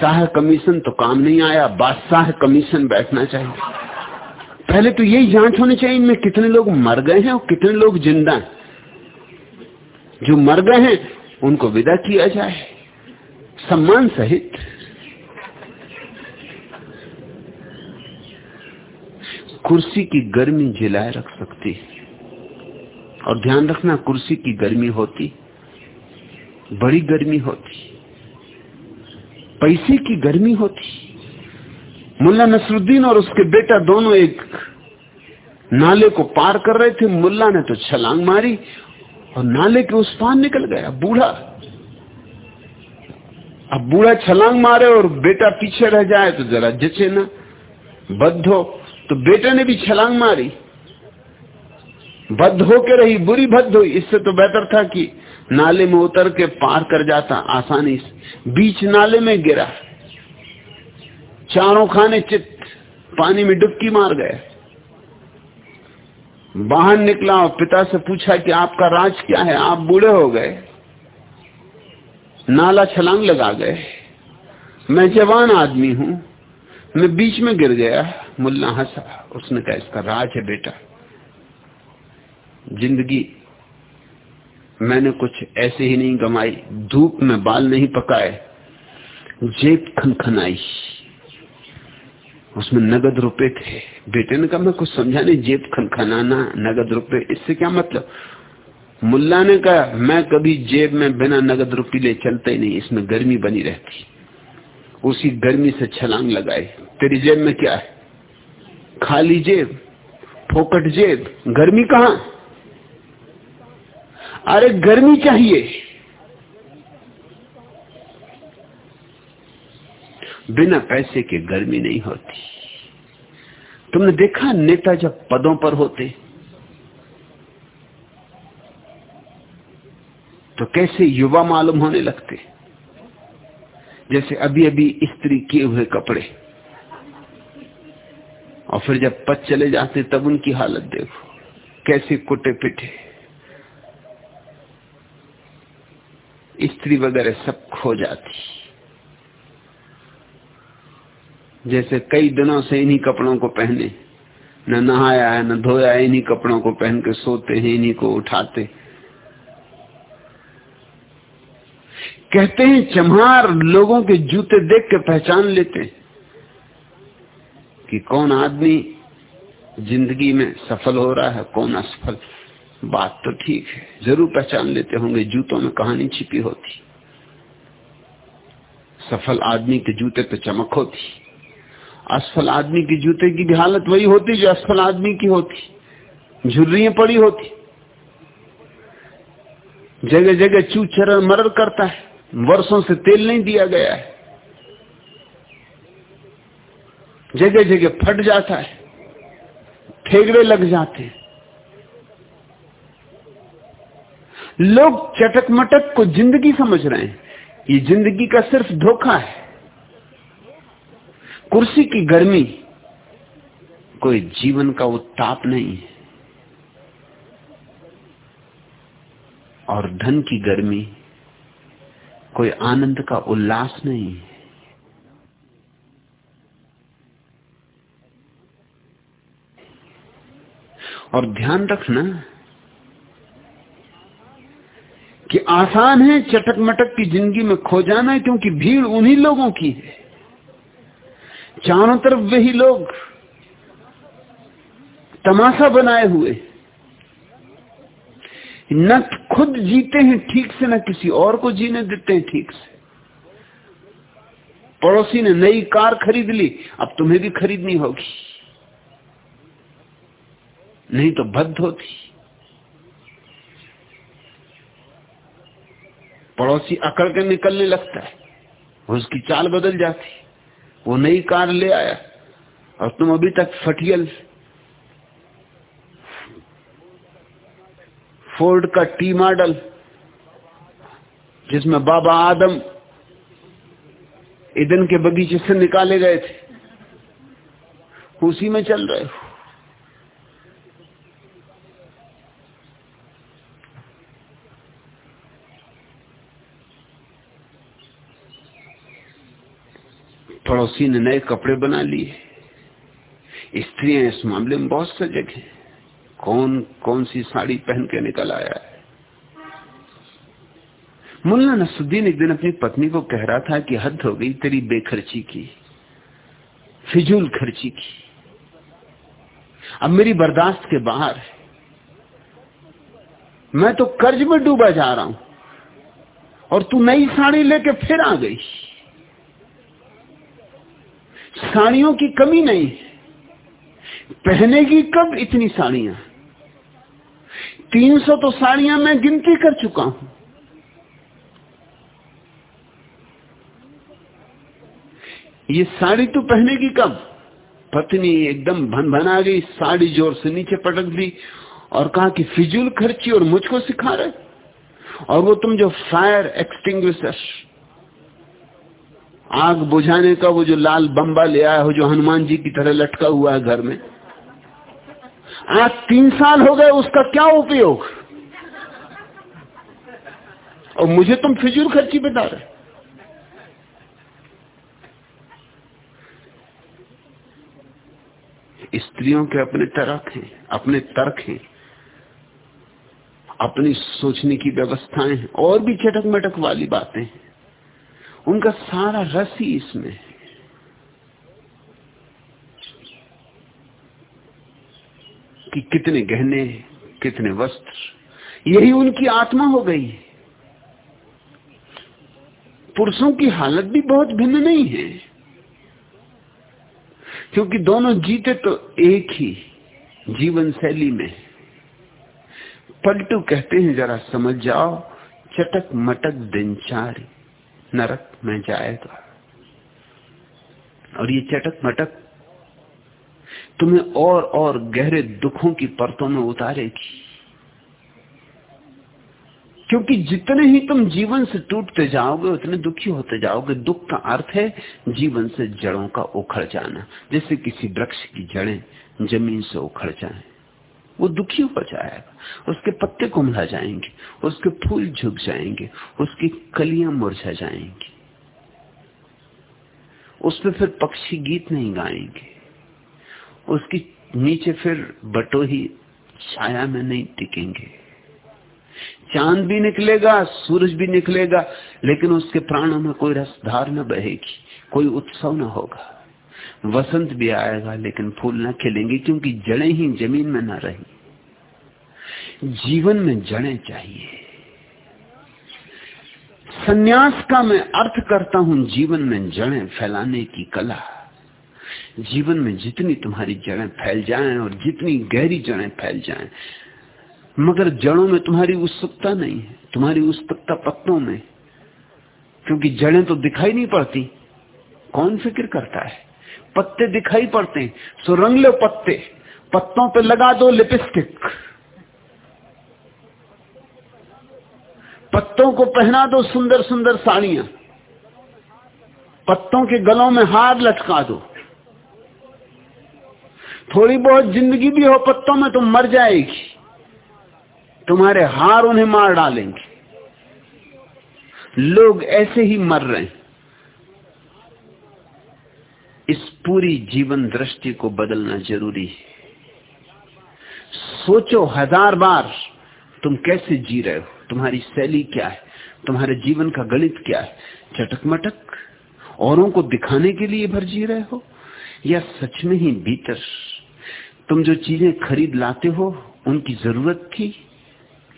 शाह कमीशन तो काम नहीं आया, बादशाह कमीशन बैठना चाहिए। पहले तो यही जाँच होनी चाहिए इनमें कितने लोग मर गए हैं और कितने लोग ज़िंदा हैं। जो मर गए हैं, उनको विदा किया जाए। सम्मान सहित। कुर्सी की गर्मी जिलाए रख सकती है। और ध्यान रखना, कुर्सी की गर्मी होती, बड़ी गर्मी होती। पैसे की गर्मी होती। मुल्ला नसरुद्दीन और उसके बेटा दोनों एक नाले को पार कर रहे थे। मुल्ला ने तो छलांग मारी और नाले के उस पार निकल गया, बूढ़ा। अब बूढ़ा छलांग मारे और बेटा पीछे रह जाए तो जरा जचे ना, बद्ध हो। तो बेटे ने भी छलांग मारी। बद्ध होके रही, बुरी बद्ध हुई। इससे तो बेहतर था कि नाले में उतर के पार कर जाता, आसानी से। बीच नाले में गिरा। चारों खाने चित्त पानी में डुबकी मार गए। बाहर निकला और पिता से पूछा कि आपका राज क्या है? आप बूढ़े हो गए। नाला छलांग लगा गए। मैं जवान आदमी हूँ। मैं बीच में गिर गया। मुल्ला हंसा। उसने कहा, इसका राज है बेटा। ज़िंदगी मैंने कुछ ऐसे ही नहीं गमाई। धूप में बाल नहीं पकाए। जेब खनखनाई। उसमें नगद रुपए थे। बेटे ने कहा मैं कुछ समझा नहीं, जेब खनखनाना नगद रुपए। इससे क्या मतलब? मुल्ला ने कहा, मैं कभी जेब में बिना नगद रुपये ले चलता ही नहीं, इसमें गर्मी बनी रहती उसी गर्मी से छलांग लगाई। तेरी जेब में क्या है? खाली जेब? फोकट जेब? गर्मी कहा अरे, गर्मी चाहिए। बिना पैसे के गर्मी नहीं होती। तुमने देखा नेता जब पदों पर होते? तो कैसे युवा मालूम होने लगते? जैसे अभी अभी स्त्री किए हुए कपड़े। और फिर जब पद चले जाते, तब उनकी हालत देखो। कैसे कुटे पिटे स्त्री वगैरह सब खो जाती। जैसे कई दिनों से इन्हीं कपड़ों को पहने। न नहाया है, न धोया है, इन्हीं कपड़ों को पहन के सोते हैं, इन्हीं को उठाते। कहते हैं, चम्हार लोगों के जूते देख के पहचान लेते कि कौन आदमी ज़िंदगी में सफल हो रहा है, कौन असफल। बात तो ठीक है, ज़रूर पहचान लेते होंगे, जूतों में कहानी छिपी होती। सफल आदमी के जूते पे चमक होती। असफल आदमी के जूते की भी हालत वही होती जो असफल आदमी की होती। झुर्रियाँ पड़ी होती। जगह जगह चू चरण मरर करता है। वर्षों से तेल नहीं दिया गया है। जगह जगह फट जाता है। ठेगड़े लग जाते हैं। लोग चटक मटक को ज़िंदगी समझ रहे हैं। ये ज़िंदगी का सिर्फ़ धोखा है। कुर्सी की गर्मी कोई जीवन का उत्ताप नहीं है। और धन की गर्मी कोई आनंद का उल्लास नहीं है। और ध्यान रखना कि आसान है चटक मटक की ज़िंदगी में खो जाना, क्योंकि भीड़ उन्हीं लोगों की है। चारों तरफ़ वही लोग तमाशा बनाए हुए। न खुद जीते हैं ठीक से, न किसी और को जीने देते हैं ठीक से। पड़ोसी ने नई कार खरीद ली, अब तुम्हें भी खरीदनी होगी। नहीं तो बद्ध होती। पड़ोसी अकड़ के निकलने लगता है, उसकी चाल बदल जाती। वो नई कार ले आया। और तुम अभी तक फटियल फोर्ड का टी मॉडल, जिसमें बाबा आदम ईदन के बगीचे से निकाले गए थे, उसी में चल रहे हो। पड़ोसी ने नए कपड़े बना लिए। स्त्रियाँ इस मामले में बहुत सजग हैं। कौन कौन सी साड़ी पहन के निकल आया है? मुल्ला नसुद्दीन एक दिन अपनी पत्नी को कह रहा था कि हद हो गई तेरी बेखर्ची की, फिजूल खर्ची की। अब मेरी बर्दाश्त के बाहर है। मैं तो कर्ज में डूबा जा रहा हूँ और तू नई साड़ी लेके फिर आ गई। साड़ियों की कमी नहीं। पहनेगी कब इतनी साड़ियाँ? तीन सौ तो साड़ियाँ मैं गिनती कर चुका हूँ। ये साड़ी तो पहनेगी कब? पत्नी एकदम भन भन गई, साड़ी ज़ोर से नीचे पटक दी और कहा कि फिजूल खर्ची और मुझको सिखा रहे? और वो तुम जो फायर एक्सटिंग्विशर आग बुझाने का वो जो लाल बम्बा ले आया हो, जो हनुमान जी की तरह लटका हुआ है घर में। आज तीन साल हो गए उसका क्या उपयोग? और मुझे तुम फिजूल खर्ची बता रहे स्त्रियों के अपने तर्क हैं, अपने तर्क हैं, अपनी सोचने की व्यवस्थाएँ हैं, और भी चटक मटक वाली बातें हैं। उनका सारा रस ही इसमें है। कि कितने गहने, कितने वस्त्र, यही उनकी आत्मा हो गई पुरुषों की हालत भी बहुत भिन्न नहीं है। क्योंकि दोनों जीते तो एक ही जीवन शैली में पलटू कहते हैं, जरा समझ जाओ, चटक मटक दिनचारी। नरक में जाएगा और ये चटक मटक तुम्हें और और गहरे दुखों की परतों में उतारेगी। क्योंकि जितने ही तुम जीवन से टूटते जाओगे, उतने दुखी होते जाओगे। दुख का अर्थ है जीवन से जड़ों का उखड़ जाना। जैसे किसी वृक्ष की जड़ें ज़मीन से उखड़ जाए। वो दुखी हो जाएगा। उसके पत्ते कुमला जाएँगे, उसके फूल झुक जाएँगे, उसकी कलियाँ मुरझा जाएँगी। उस पर फिर पक्षी गीत नहीं गाएँगे। उसकी नीचे फिर बटो ही छाया में नहीं टिकेंगे। चाँद भी निकलेगा, सूरज भी निकलेगा, लेकिन उसके प्राणों में कोई रसधार न बहेगी, कोई उत्सव न होगा। वसंत भी आएगा, लेकिन फूल न खिलेंगे, क्योंकि जड़ें ही ज़मीन में न रही। जीवन में जड़ें चाहिए। सन्यास का मैं अर्थ करता हूँ, जीवन में जड़ें फैलाने की कला। जीवन में जितनी तुम्हारी जड़ें फैल जाएँ और जितनी गहरी जड़ें फैल जाएँ, मगर जड़ों में तुम्हारी उत्सुकता नहीं है, तुम्हारी उत्सुकता पत्तों में। क्योंकि जड़ें तो दिखाई नहीं पड़ती। कौन फ़िक्र करता है? पत्ते दिखाई पड़ते हैं। सो रंग लो पत्ते। पत्तों पे लगा दो लिपस्टिक। पत्तों को पहना दो सुंदर सुंदर साड़ियाँ। पत्तों के गलों में हार लटका दो। थोड़ी बहुत ज़िंदगी भी हो पत्तों में तो मर जाएगी। तुम्हारे हार उन्हें मार डालेंगे। लोग ऐसे ही मर रहे हैं इस पूरी जीवन दृष्टि को बदलना ज़रूरी है। सोचो हज़ार बार, तुम कैसे जी रहे हो? तुम्हारी शैली क्या है? तुम्हारे जीवन का गणित क्या है? चटक मटक औरों को दिखाने के लिए भर जी रहे हो? या सच में ही भीतर? तुम जो चीज़ें खरीद लाते हो, उनकी ज़रूरत थी?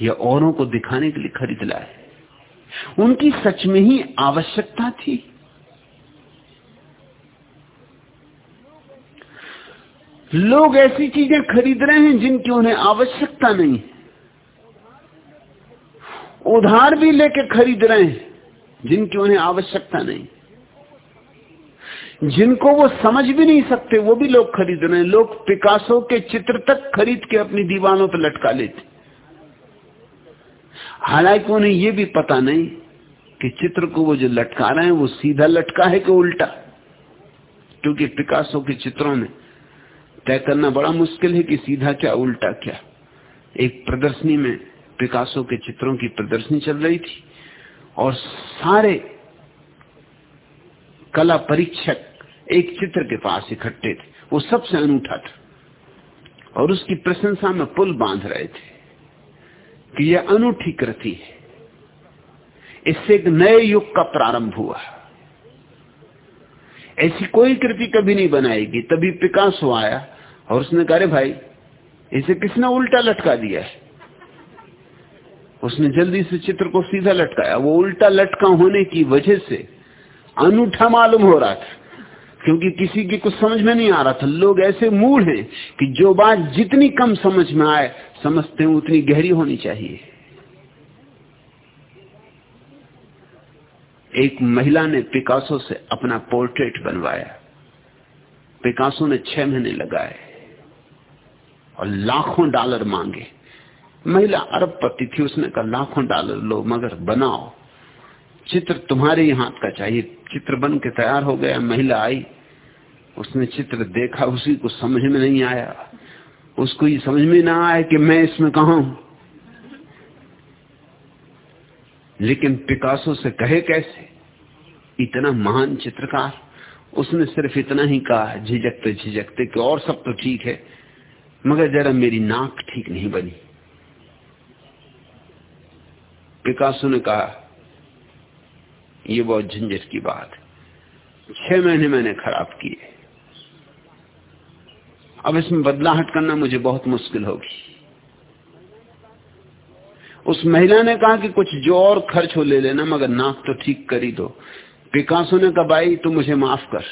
या औरों को दिखाने के लिए खरीद लाए? उनकी सच में ही आवश्यकता थी? लोग ऐसी चीज़ें खरीद रहे हैं जिनकी उन्हें आवश्यकता नहीं उधार भी लेके खरीद रहे हैं जिनकी उन्हें आवश्यकता नहीं। जिनको वो समझ भी नहीं सकते, वो भी लोग खरीद रहे हैं। लोग पिकासो के चित्र तक खरीद के अपनी दीवानों पर लटका लेते हालाँकि उन्हें ये भी पता नहीं कि चित्र को वो जो लटका रहे हैं, वो सीधा लटका है कि उल्टा? क्योंकि पिकासो के चित्रों में तय करना बड़ा मुश्किल है कि सीधा क्या, उल्टा क्या। एक प्रदर्शनी में पिकासो के चित्रों की प्रदर्शनी चल रही थी और सारे कला परीक्षक एक चित्र के पास इकट्ठे थे। वो सबसे अनूठा था। और उसकी प्रशंसा में पुल बाँध रहे थे कि यह अनूठी कृति है। इससे एक नए युग का प्रारंभ हुआ। ऐसी कोई कृति कभी नहीं बनाएगी तभी पिकासो आया और उसने कहा भाई, इसे किसने उल्टा लटका दिया है? उसने जल्दी से चित्र को सीधा लटकाया। वो उल्टा लटका होने की वजह से अनूठा मालूम हो रहा था, क्योंकि किसी की कुछ समझ में नहीं आ रहा था। लोग ऐसे मूड हैं कि जो बात जितनी कम समझ में आए, समझते हैं उतनी गहरी होनी चाहिए। एक महिला ने पिकासो से अपना पोर्ट्रेट बनवाया। पिकासो ने छह महीने लगाए। और लाखों डॉलर मांगे। महिला अरबपति थी, उसने कहा, लाखों डॉलर लो, मगर बनाओ। चित्र तुम्हारे ही हाथ का चाहिए। चित्र बन के तैयार हो गया, महिला आई। उसने चित्र देखा, उसी को समझ में नहीं आया। उसको ये समझ में ना आया कि मैं इसमें कहा हूँ। लेकिन पिकासो से कहे कैसे? इतना महान चित्रकार। उसने सिर्फ़ इतना ही कहा झिझकते झिझकते कि और सब तो ठीक है। मगर जरा मेरी नाक ठीक नहीं बनी। पिकासो ने कहा, ये बहुत झंझट की बात है। छह महीने मैंने खराब किए। अब इसमें बदलाहट करना मुझे बहुत मुश्किल होगी। उस महिला ने कहा कि कुछ जो और खर्च हो ले लेना, मगर नाक तो ठीक कर ही दो। पिकासो ने कहा, भाई, तू मुझे माफ़ कर।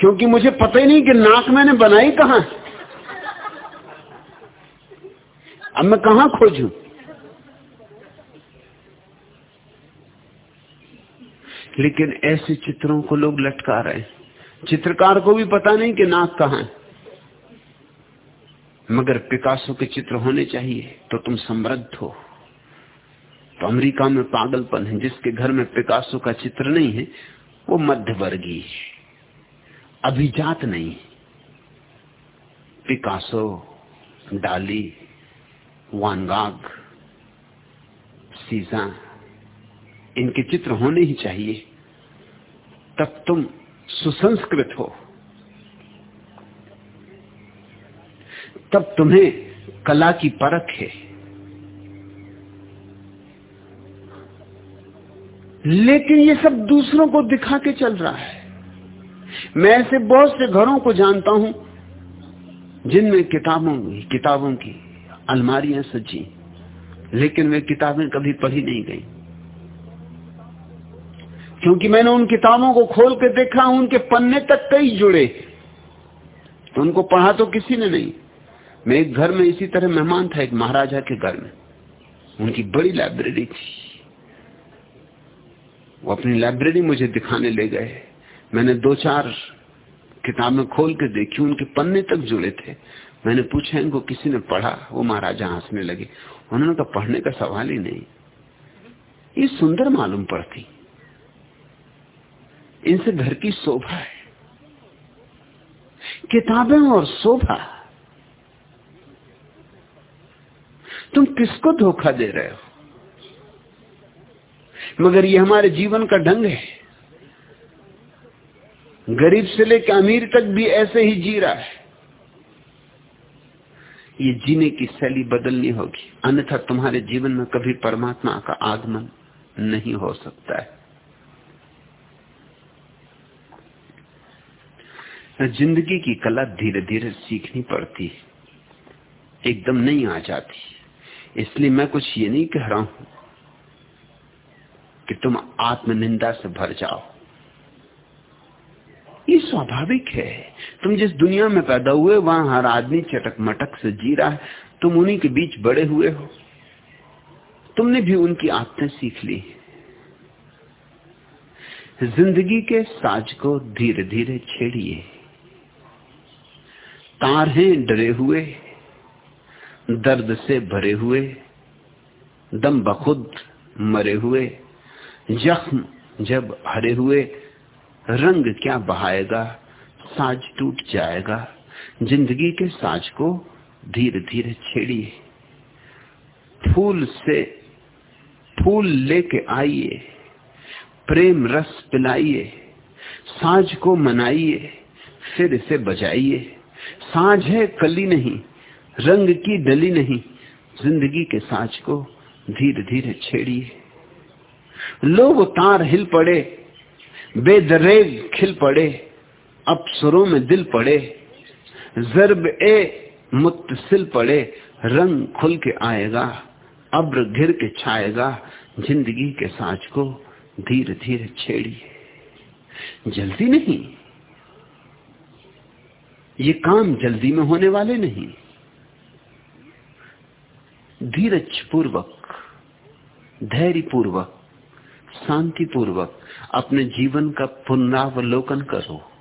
क्योंकि मुझे पता ही नहीं कि नाक मैंने बनाई कहा अब मैं कहा खोजू लेकिन ऐसे चित्रों को लोग लटका रहे हैं। चित्रकार को भी पता नहीं कि नाक कहाँ है। मगर पिकासो के चित्र होने चाहिए तो तुम समृद्ध हो। तो अमेरिका में पागलपन है, जिसके घर में पिकासो का चित्र नहीं है, वो मध्यवर्गीय अभिजात नहीं पिकासो, डाली वानगाग सीजा इनके चित्र होने ही चाहिए। तब तुम सुसंस्कृत हो। तब तुम्हें कला की परख है। लेकिन ये सब दूसरों को दिखा के चल रहा है। मैं ऐसे बहुत से घरों को जानता हूँ, जिनमें किताबों किताबों की अलमारियाँ सजी लेकिन वे किताबें कभी पढ़ी नहीं गई। क्योंकि मैंने उन किताबों को खोल के देखा, उनके पन्ने तक कई जुड़े। तो उनको पढ़ा तो किसी ने नहीं। मैं एक घर में इसी तरह मेहमान था, एक महाराजा के घर में। उनकी बड़ी लाइब्रेरी थी। वो अपनी लाइब्रेरी मुझे दिखाने ले गए। मैंने दो चार किताबें खोल के देखी, उनके पन्ने तक जुड़े थे। मैंने पूछा, इनको किसी ने पढ़ा? वो महाराजा हंसने लगे। उन्होंने कहा पढ़ने का सवाल ही नहीं। ये सुंदर मालूम पड़ती। इनसे घर की शोभा है। किताबें और शोभा। तुम किसको धोखा दे रहे हो? मगर ये हमारे जीवन का ढंग है। गरीब से लेकर अमीर तक भी ऐसे ही जी रहा है। ये जीने की शैली बदलनी होगी। अन्यथा तुम्हारे जीवन में कभी परमात्मा का आगमन नहीं हो सकता है। ज़िंदगी की कला धीरे धीरे सीखनी पड़ती है। एकदम नहीं आ जाती। इसलिए मैं कुछ ये नहीं कह रहा हूँ कि तुम आत्मनिंदा से भर जाओ। ये स्वाभाविक है। तुम जिस दुनिया में पैदा हुए, वहाँ हर आदमी चटक मटक से जी रहा है। तुम उन्हीं के बीच बड़े हुए हो। तुमने भी उनकी आदतें सीख ली। ज़िंदगी के साज को धीरे धीरे छेड़िए। तार हैं डरे हुए, दर्द से भरे हुए, दम बखुद मरे हुए, जख्म जब हरे हुए, रंग क्या बहाएगा? साज टूट जाएगा। ज़िंदगी के साज को धीरे धीरे छेड़िए। फूल से फूल लेके आइए। प्रेम रस पिलाइए। साज को मनाइए। फिर इसे बजाइए। साज है कली नहीं, रंग की डली नहीं। ज़िंदगी के साज को धीरे धीरे छेड़िए। लोग तार हिल पड़े, बेदरेग खिल पड़े। अफसरों में दिल पड़े, जरब ए मुतसिल पड़े, रंग खुल के आएगा, अब्र घिर के छाएगा, ज़िंदगी के साज को धीरे धीरे छेड़िए। जल्दी नहीं। ये काम जल्दी में होने वाले नहीं। धीरज पूर्वक धैर्य पूर्वक शांति पूर्वक अपने जीवन का पुनरावलोकन करो।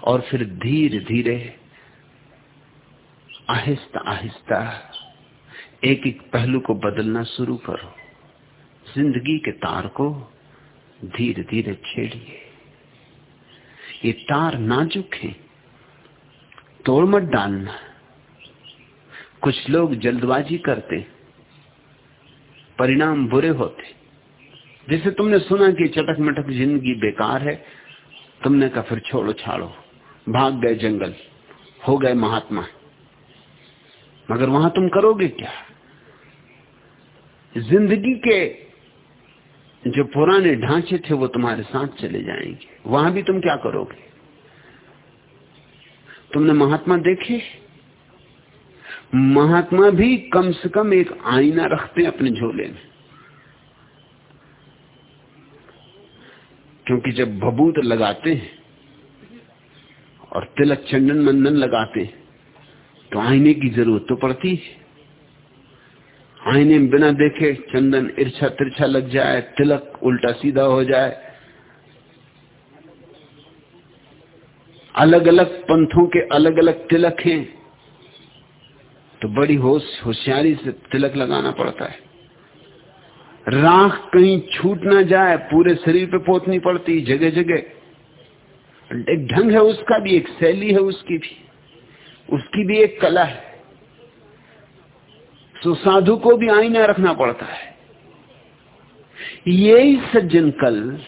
और फिर धीरे धीरे आहिस्ता आहिस्ता एक एक पहलू को बदलना शुरू करो। ज़िंदगी के तार को धीरे धीरे छेड़िए। ये तार नाजुक है तोड़ मत डालना। कुछ लोग जल्दबाजी करते, परिणाम बुरे होते। जैसे तुमने सुना कि चटक मटक ज़िंदगी बेकार है, तुमने कहा फिर छोड़ो छाड़ो भाग गए जंगल, हो गए महात्मा। मगर वहाँ तुम करोगे क्या? ज़िंदगी के जो पुराने ढांचे थे, वो तुम्हारे साथ चले जाएँगे। वहाँ भी तुम क्या करोगे? तुमने महात्मा देखे? महात्मा भी कम से कम एक आईना रखते हैं अपने झोले में। क्योंकि जब भबूत लगाते हैं और तिलक चंदन मंदन लगाते तो आईने की ज़रूरत तो पड़ती है। आईने में बिना देखे चंदन इर्छा तिरछा लग जाए, तिलक उल्टा सीधा हो जाए। अलग अलग पंथों के अलग अलग तिलक हैं। तो बड़ी होश, होशियारी से तिलक लगाना पड़ता है। राख कहीं छूट ना जाए, पूरे शरीर पे पोतनी पड़ती जगह जगह एक ढंग है उसका भी, एक शैली है उसकी भी। उसकी भी एक कला है। तो साधु को भी आईना रखना पड़ता है। यही सज्जन कल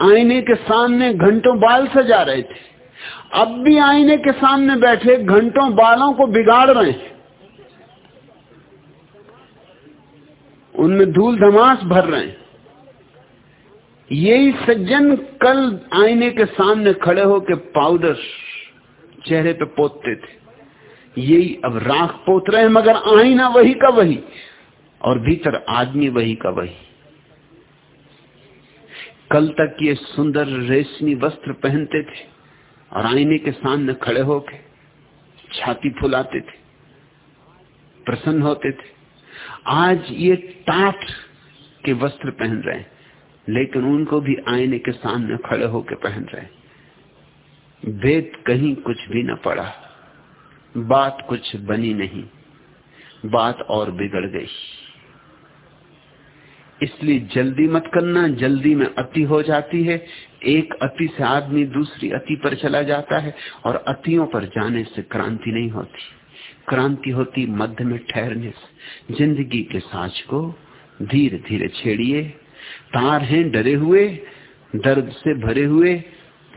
आईने के सामने घंटों बाल सजा रहे थे। अब भी आईने के सामने बैठे घंटों बालों को बिगाड़ रहे हैं। उनमें धूल धमास भर रहे हैं। यही सज्जन कल आईने के सामने खड़े होकर पाउडर चेहरे पे पोतते थे। यही अब राख पोत रहे हैं, मगर आईना वही का वही और भीतर आदमी वही का वही। कल तक ये सुंदर रेशमी वस्त्र पहनते थे और आईने के सामने खड़े होके छाती फुलाते थे, प्रसन्न होते थे। आज ये टाट के वस्त्र पहन रहे हैं। लेकिन उनको भी आईने के सामने खड़े होकर पहन रहे भेद कहीं कुछ भी न पड़ा। बात कुछ बनी नहीं। बात और बिगड़ गई। इसलिए जल्दी मत करना, जल्दी में अति हो जाती है। एक अति से आदमी दूसरी अति पर चला जाता है और अतियों पर जाने से क्रांति नहीं होती। क्रांति होती मध्य में ठहरने से। ज़िंदगी के साज को धीरे धीरे छेड़िए। तार हैं डरे हुए, दर्द से भरे हुए,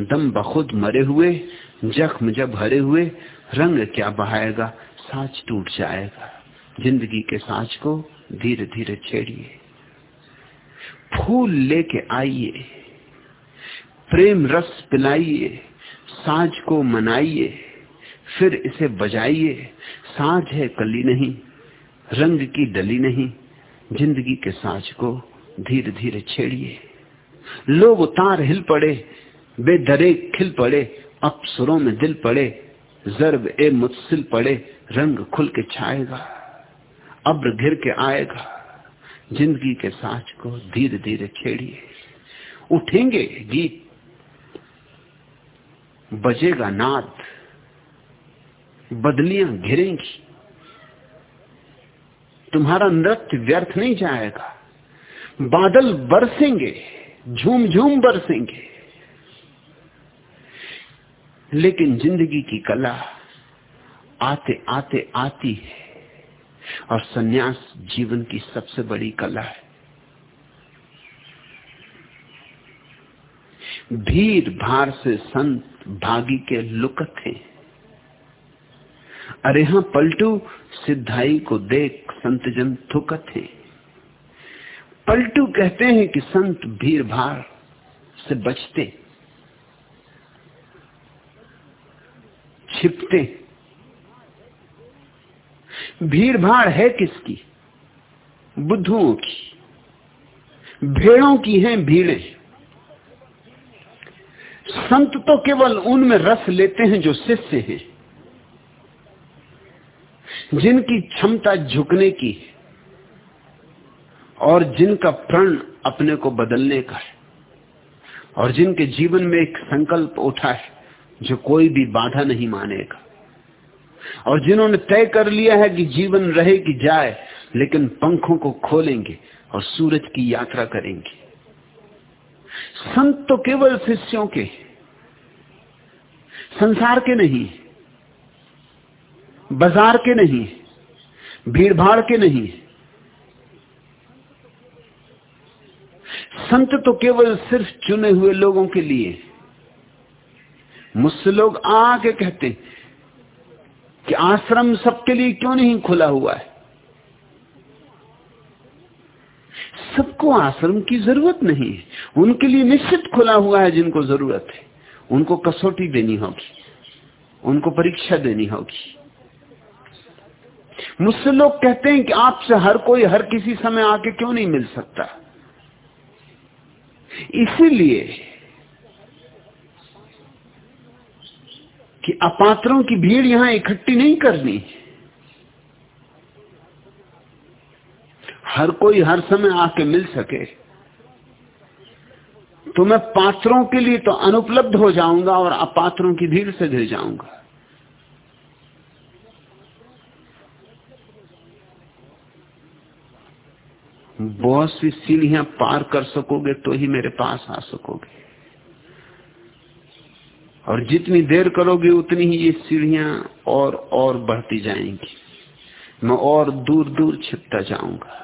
दम बखुद मरे हुए, जख्म जब हरे हुए, रंग क्या बहाएगा? साज टूट जाएगा। ज़िंदगी के साज को धीरे धीरे छेड़िए। फूल लेके आइए। प्रेम रस पिलाइए। साज को मनाइए। फिर इसे बजाइए। साज है कली नहीं, रंग की डली नहीं, ज़िंदगी के साज को धीरे धीरे छेड़िए। लोग उतार हिल पड़े बेदरे खिल पड़े, अप्सरों में दिल पड़े, जर्ब ए मुत्सिल पड़े, रंग खुल के छाएगा, अब्र घिर के आएगा। ज़िंदगी के साज को धीरे धीरे छेड़िए। उठेंगे गीत, बजेगा नाद, बदलियाँ घिरेंगी। तुम्हारा नृत्य व्यर्थ नहीं जाएगा। बादल बरसेंगे झूम झूम बरसेंगे। लेकिन ज़िंदगी की कला आते आते आती है और सन्यास जीवन की सबसे बड़ी कला है। भीड़ भार से संत भागी के लुकत हैं। अरे हाँ पलटू, सिद्धाई को देख संत जन थुकत है। पलटू कहते हैं कि संत भीड़ भाड़ से बचते, छिपते। भीड़ भाड़ है किसकी? बुद्धुओं की। भेड़ों की हैं भीड़ें। संत तो केवल उनमें रस लेते हैं जो शिष्य हैं, जिनकी क्षमता झुकने की और जिनका प्रण अपने को बदलने का है, और जिनके जीवन में एक संकल्प उठा है जो कोई भी बाधा नहीं मानेगा, और जिन्होंने तय कर लिया है कि जीवन रहे कि जाए, लेकिन पंखों को खोलेंगे और सूरज की यात्रा करेंगे। संत तो केवल शिष्यों के संसार के नहीं बाज़ार के नहीं भीड़ भाड़ के नहीं संत तो केवल सिर्फ़ चुने हुए लोगों के लिए। मुझसे लोग आके कहते कि आश्रम सबके लिए क्यों नहीं खुला हुआ है? सबको आश्रम की ज़रूरत नहीं है। उनके लिए निश्चित खुला हुआ है जिनको ज़रूरत है। उनको कसौटी देनी होगी। उनको परीक्षा देनी होगी। मुझसे लोग कहते हैं कि आपसे हर कोई हर किसी समय आके क्यों नहीं मिल सकता? इसीलिए कि अपात्रों की भीड़ यहाँ इकट्ठी नहीं करनी। हर कोई हर समय आके मिल सके। तो मैं पात्रों के लिए तो अनुपलब्ध हो जाऊँगा और अपात्रों की भीड़ से घिर जाऊँगा। बहुत सी सीढ़ियाँ पार कर सकोगे तो ही मेरे पास आ सकोगे। और जितनी देर करोगे, उतनी ही ये सीढ़ियाँ और और बढ़ती जाएँगी। मैं और दूर दूर छिपता जाऊँगा।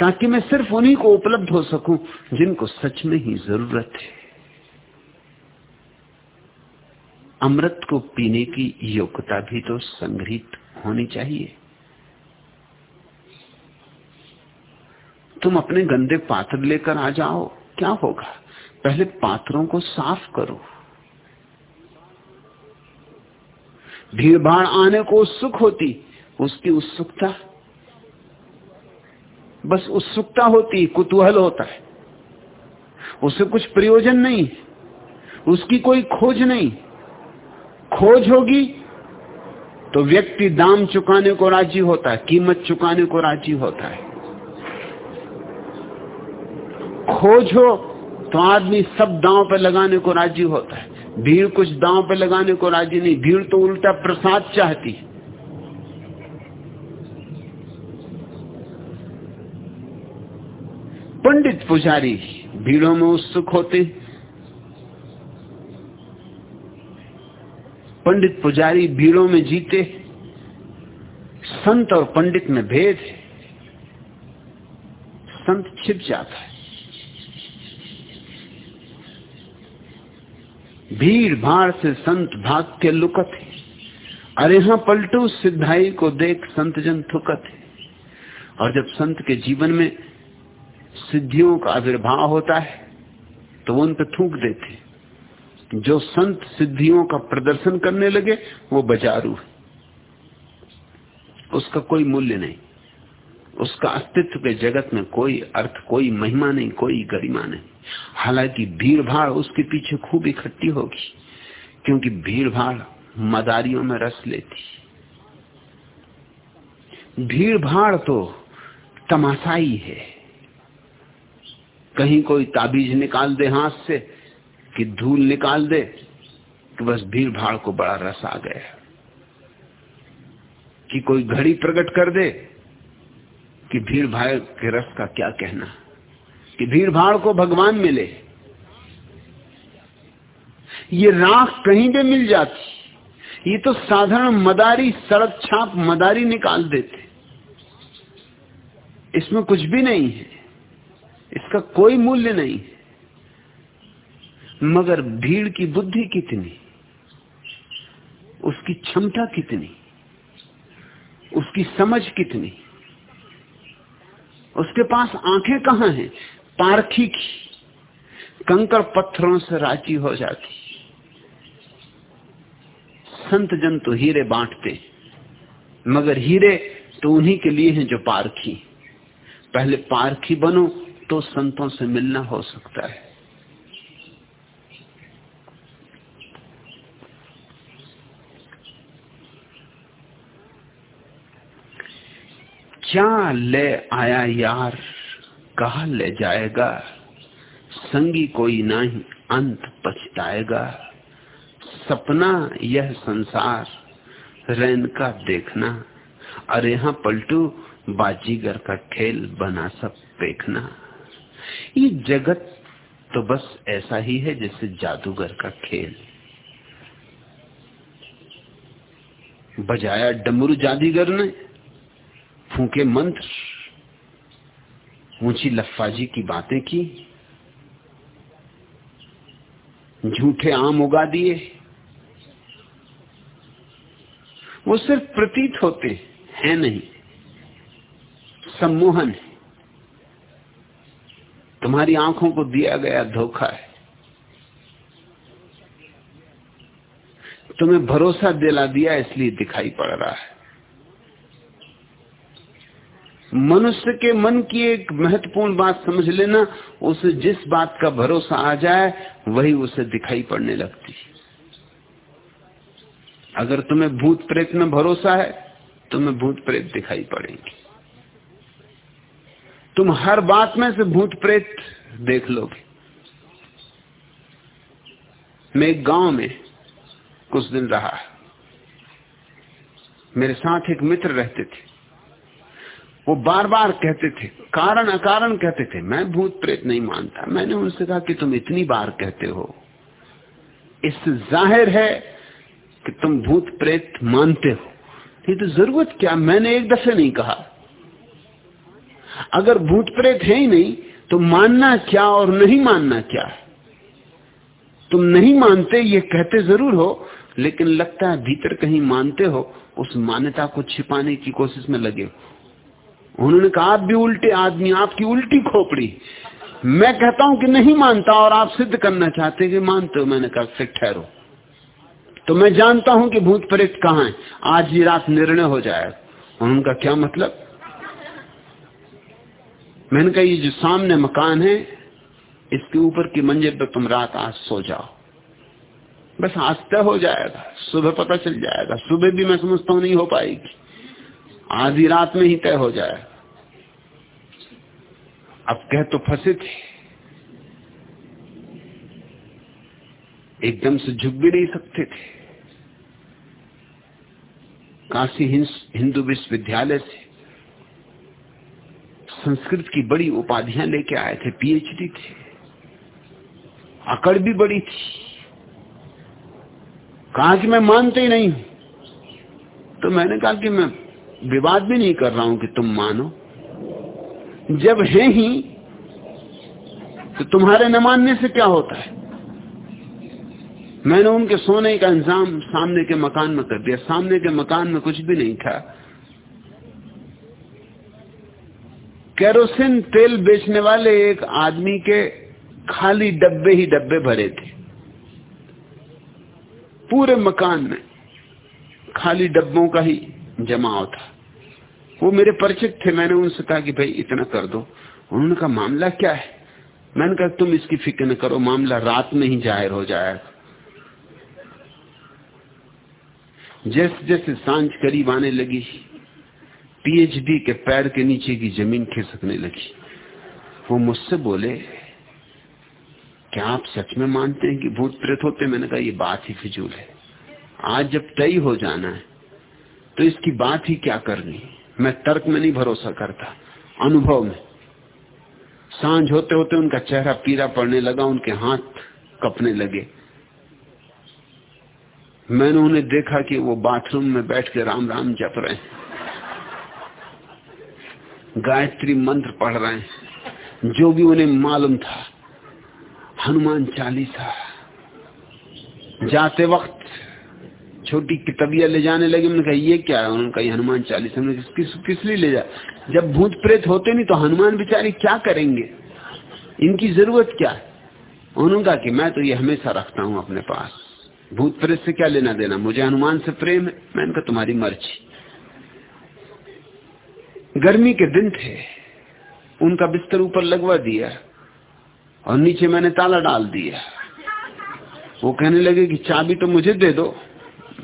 ताकि मैं सिर्फ़ उन्हीं को उपलब्ध हो सकूँ जिनको सच में ही ज़रूरत है। अमृत को पीने की योग्यता भी तो संग्रहित होनी चाहिए। तुम अपने गंदे पात्र लेकर आ जाओ। क्या होगा? पहले पात्रों को साफ़ करो। भीड़ भाड़ आने को उत्सुक होती, उसकी उत्सुकता। बस उत्सुकता होती, कुतूहल होता है। उसे कुछ प्रयोजन नहीं, उसकी कोई खोज नहीं। खोज होगी तो व्यक्ति दाम चुकाने को राज़ी होता है, कीमत चुकाने को राज़ी होता है। खोज हो तो आदमी सब दांव पे लगाने को राज़ी होता है। भीड़ कुछ दांव पे लगाने को राज़ी नहीं। भीड़ तो उल्टा प्रसाद चाहती। पंडित पुजारी, भीड़ों में उत्सुक होते। पंडित पुजारी भीड़ों में जीते। संत और पंडित में भेद संत छिप जाता है। भीड़ भाड़ से संत भाग के लुकत है। अरे हाँ पलटू सिद्धाई को देख संत जन थुकत है। और जब संत के जीवन में सिद्धियों का आविर्भाव होता है तो वो उन पर थूक देते जो संत सिद्धियों का प्रदर्शन करने लगे, वो बजारू है। उसका कोई मूल्य नहीं। उसका अस्तित्व के जगत में कोई अर्थ, कोई महिमा नहीं, कोई गरिमा नहीं। हालाँकि भीड़ भाड़ उसके पीछे खूब इकट्ठी होगी, क्योंकि भीड़ भाड़ मदारियों में रस लेती। भीड़ भाड़ तो तमाशाई है। कहीं कोई ताबीज निकाल दे हाथ से कि धूल निकाल दे तो बस भीड़ भाड़ को बड़ा रस आ गया। कि कोई घड़ी प्रकट कर दे कि भीड़ भाड़ के रस का क्या कहना? कि भीड़ भाड़ को भगवान मिले। ये राख कहीं भी मिल जाती। ये तो साधारण मदारी, सड़क छाप मदारी निकाल देते। इसमें कुछ भी नहीं है। इसका कोई मूल्य नहीं है। मगर भीड़ की बुद्धि कितनी? उसकी क्षमता कितनी? उसकी समझ कितनी? उसके पास आँखें कहाँ हैं? पारखी की। कंकर पत्थरों से राज़ी हो जाती। संत जन तो हीरे बांटते, मगर हीरे तो उन्हीं के लिए हैं जो पारखी। पहले पारखी बनो तो संतों से मिलना हो सकता है। क्या ले आया यार, कहा ले जाएगा? संगी कोई नहीं, अंत पछताएगा। सपना यह संसार, रैन का देखना। अरे हाँ पलटू, बाजीगर का खेल बना सब देखना। ये जगत तो बस ऐसा ही है जैसे जादूगर का खेल। बजाया डमरू जादीगर ने फूके मंत्र, ऊँची लफ्फाजी की बातें की, झूठे आम उगा दिए। वो सिर्फ़ प्रतीत होते हैं नहीं, सम्मोहन है। तुम्हारी आँखों को दिया गया धोखा है। तुम्हें भरोसा दिला दिया इसलिए दिखाई पड़ रहा है। मनुष्य के मन की एक महत्वपूर्ण बात समझ लेना, उसे जिस बात का भरोसा आ जाए, वही उसे दिखाई पड़ने लगती अगर तुम्हें भूत प्रेत में भरोसा है, तुम्हें भूत प्रेत दिखाई पड़ेंगे। तुम हर बात में से भूत प्रेत देख लोगे। मैं एक गाँव में कुछ दिन रहा। मेरे साथ एक मित्र रहते थे। वो बार बार कहते थे, कारण अकारण कहते थे। मैं भूत प्रेत नहीं मानता। मैंने उनसे कहा कि तुम इतनी बार कहते हो। इससे ज़ाहिर है कि तुम भूत प्रेत मानते हो। ये तो ज़रूरत क्या? मैंने एक दफे नहीं कहा। अगर भूत प्रेत है ही नहीं तो मानना क्या और नहीं मानना क्या? तुम नहीं मानते, ये कहते ज़रूर हो, लेकिन लगता है भीतर कहीं मानते हो, उस मान्यता को छिपाने की कोशिश में लगे उन्होंने कहा, आप भी उल्टे आदमी आपकी उल्टी खोपड़ी। मैं कहता हूँ कि नहीं मानता और आप सिद्ध करना चाहते कि मानते हो मैंने कहा फिर ठहरो। तो मैं जानता हूँ कि भूत प्रेत कहाँ है। आज ही रात निर्णय हो जाएगा उनका क्या मतलब? मैंने कहा, ये जो सामने मकान है, इसके ऊपर की मंजिल पर तुम रात आज सो जाओ। बस आज तय हो जाएगा, सुबह पता चल जाएगा। सुबह भी मैं समझता हूँ नहीं हो पाएगी। आधी रात में ही तय हो जाए। अब कह तो फंसे थे। एकदम से झुक भी नहीं सकते थे। काशी हिंदू विश्वविद्यालय से संस्कृत की बड़ी उपाधियाँ लेके आए थे पीएचडी थे। अकड़ भी बड़ी थी। कहा कि मैं मानते ही नहीं तो मैंने कहा कि मैं विवाद भी नहीं कर रहा हूँ कि तुम मानो। जब है ही तो तुम्हारे न मानने से क्या होता है? मैंने उनके सोने का इंतज़ाम सामने के मकान में कर दिया। सामने के मकान में कुछ भी नहीं था। केरोसिन तेल बेचने वाले एक आदमी के खाली डब्बे ही डब्बे भरे थे। पूरे मकान में खाली डब्बों का ही जमाव था वो मेरे परिचित थे, मैंने उनसे कहा कि भाई इतना कर दो। उन्होंने कहा, मामला क्या है? मैंने कहा, तुम इसकी फ़िक्र न करो, मामला रात में ही ज़ाहिर हो जाएगा। जैसे जैसे साँझ करीब आने लगी, पीएचडी के पैर के नीचे की ज़मीन खिसकने लगी। वो मुझसे बोले, क्या आप सच में मानते हैं कि भूत प्रेत होते मैंने कहा, ये बात ही फिजूल है। आज जब तय हो जाना है तो इसकी बात ही क्या करनी? मैं तर्क में नहीं भरोसा करता, अनुभव में। साँझ होते होते उनका चेहरा पीला पड़ने लगा, उनके हाथ कपने लगे। मैंने उन्हें देखा कि वो बाथरूम में बैठ के राम राम जप रहे हैं। गायत्री मंत्र पढ़ रहे हैं। जो भी उन्हें मालूम था, हनुमान चालीसा, जाते वक्त छोटी कितबिया ले जाने लगे मैंने कहा ये क्या है? उन्होंने कहा हनुमान चालीसा। किस, किस किस लिए ले जा जब भूत प्रेत होते नहीं तो हनुमान बिचारी क्या करेंगे? इनकी ज़रूरत क्या है? उन्होंने कहा कि मैं तो ये हमेशा रखता हूँ अपने पास। भूत प्रेत से क्या लेना देना? मुझे हनुमान से प्रेम है मैंने कहा तुम्हारी मर्ज़ी। गर्मी के दिन थे उनका बिस्तर ऊपर लगवा दिया और नीचे मैंने ताला डाल दिया। वो कहने लगे कि चाबी तो मुझे दे दो।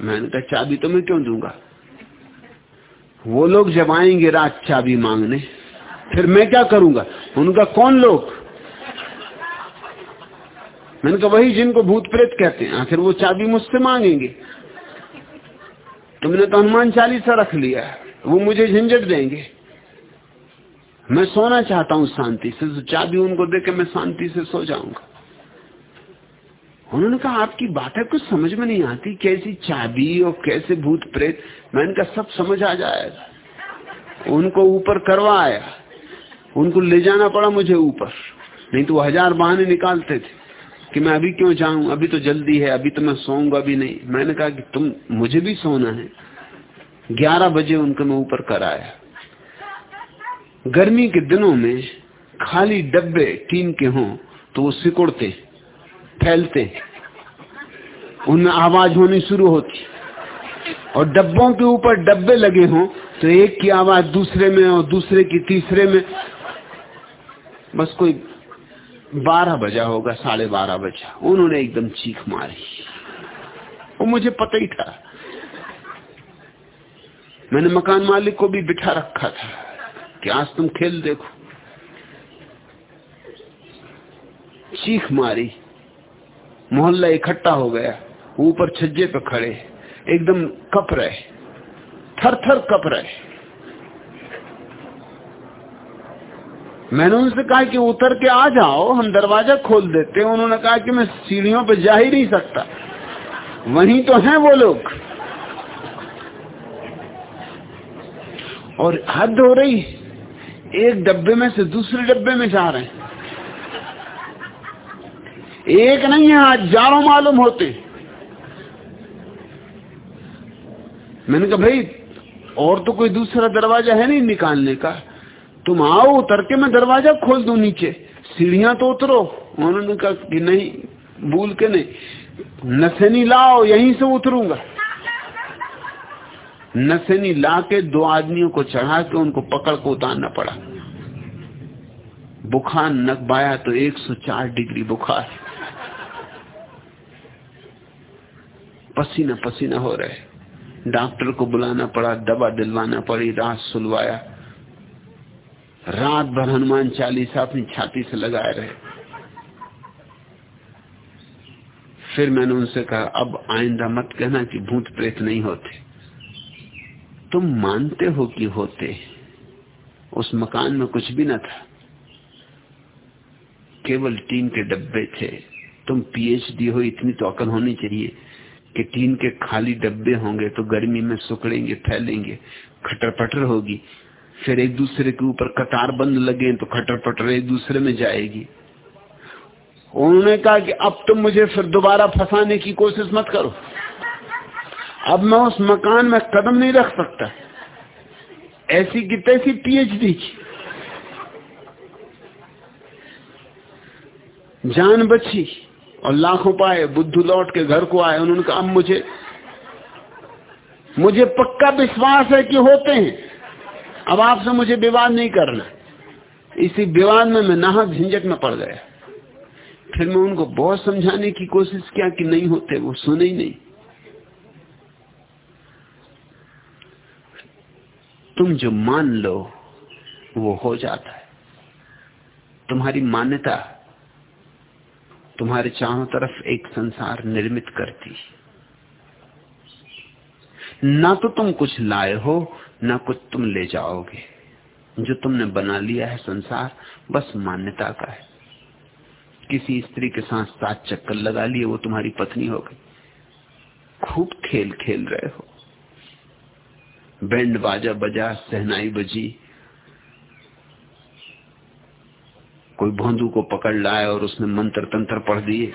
मैंने कहा, चाबी तो मैं क्यों दूँगा? वो लोग जब आएँगे रात चाबी मांगने, फिर मैं क्या करूँगा? उनका कौन लोग? मैंने कहा, वही जिनको भूत प्रेत कहते हैं। आखिर वो चाबी मुझसे मांगेंगे। तुमने तो हनुमान चालीसा रख लिया वो मुझे झंझट देंगे। मैं सोना चाहता हूँ शांति से तो चाबी उनको दे के मैं शांति से सो जाऊँगा। उन्होंने कहा, आपकी बातें कुछ समझ में नहीं आती, कैसी चाबी और कैसे भूत प्रेत। मैंने कहा सब समझ आ जाएगा। उनको ऊपर करवा आया उनको ले जाना पड़ा मुझे ऊपर। नहीं तो हज़ार बहाने निकालते थे कि मैं अभी क्यों जाऊँ? अभी तो जल्दी है, अभी तो मैं सोऊँगा भी नहीं। मैंने कहा कि तुम, मुझे भी सोना है। ग्यारह बजे उनको मैं ऊपर कर आया गर्मी के दिनों में खाली डब्बे टीम के हों तो वो सिकुड़ते फैलते। उनमें आवाज़ होनी शुरू होती। और डब्बों के ऊपर डब्बे लगे हों तो एक की आवाज़ दूसरे में और दूसरे की तीसरे में। बस कोई बारह बजा होगा, साढ़े बारह बजा। उन्होंने एकदम चीख मारी। वो मुझे पता ही था। मैंने मकान मालिक को भी बिठा रखा था कि आज तुम खेल देखो। चीख मारी। मोहल्ला इकट्ठा हो गया। ऊपर छज्जे पे खड़े। एकदम कप रहे। थर थर कप रहे। मैंने उनसे कहा कि उतर के आ जाओ, हम दरवाज़ा खोल देते हैं। उन्होंने कहा कि मैं सीढ़ियों पे जा ही नहीं सकता। वहीं तो हैं वो लोग। और हद हो रही, एक डब्बे में से दूसरे डब्बे में जा रहे हैं। एक नहीं है हज़ारों मालूम होते। मैंने कहा, भाई, और तो कोई दूसरा दरवाज़ा है नहीं निकालने का। तुम आओ उतर के मैं दरवाज़ा खोल दू नीचे। सीढ़ियाँ तो उतरो। उन्होंने कहा कि नहीं, भूल के नहीं। नसेनी लाओ, यहीं से उतरूँगा। नसेनी ला के दो आदमियों को चढ़ा के उनको पकड़ को उतारना पड़ा। बुखार नकबाया तो 104 डिग्री बुखार। पसीना पसीना हो रहे डॉक्टर को बुलाना पड़ा, दवा दिलवाना पड़ी, रात सुलवाया। रात भर हनुमान चालीसा अपनी छाती से लगाए रहे। फिर मैंने उनसे कहा, अब आइंदा मत कहना कि भूत प्रेत नहीं होते। तुम मानते हो कि होते। उस मकान में कुछ भी न था। केवल टीन के डब्बे थे। तुम पीएचडी हो, इतनी तो अकल होनी चाहिए। कि टीन के खाली डब्बे होंगे तो गर्मी में सुकड़ेंगे फैलेंगे खटर पटर होगी फिर एक दूसरे के ऊपर कतार बंद लगे तो खटर पटर एक दूसरे में जाएगी। उन्होंने कहा कि अब तुम मुझे फिर दोबारा फंसाने की कोशिश मत करो। अब मैं उस मकान में कदम नहीं रख सकता। ऐसी की तैसी पीएचडी की। जान बची। और लाखों पाए, बुद्धू लौट के घर को आए, उन्होंने कहा मुझे मुझे पक्का विश्वास है कि होते हैं। अब आपसे मुझे विवाद नहीं करना इसी विवाद में मैं नाहक झंझट में पड़ गया। फिर मैं उनको बहुत समझाने की कोशिश किया कि नहीं होते, वो सुने ही नहीं। तुम जो मान लो, वो हो जाता है। तुम्हारी मान्यता तुम्हारे चारों तरफ़ एक संसार निर्मित करती ना तो तुम कुछ लाए हो, ना कुछ तुम ले जाओगे। जो तुमने बना लिया है संसार, बस मान्यता का है। किसी स्त्री के साथ सात चक्कर लगा लिए, वो तुम्हारी पत्नी हो गई। खूब खेल खेल रहे हो। बैंड बाजा बजा, सहनाई बजी कोई भोंदू को पकड़ लाए और उसने मंत्र तंत्र पढ़ दिए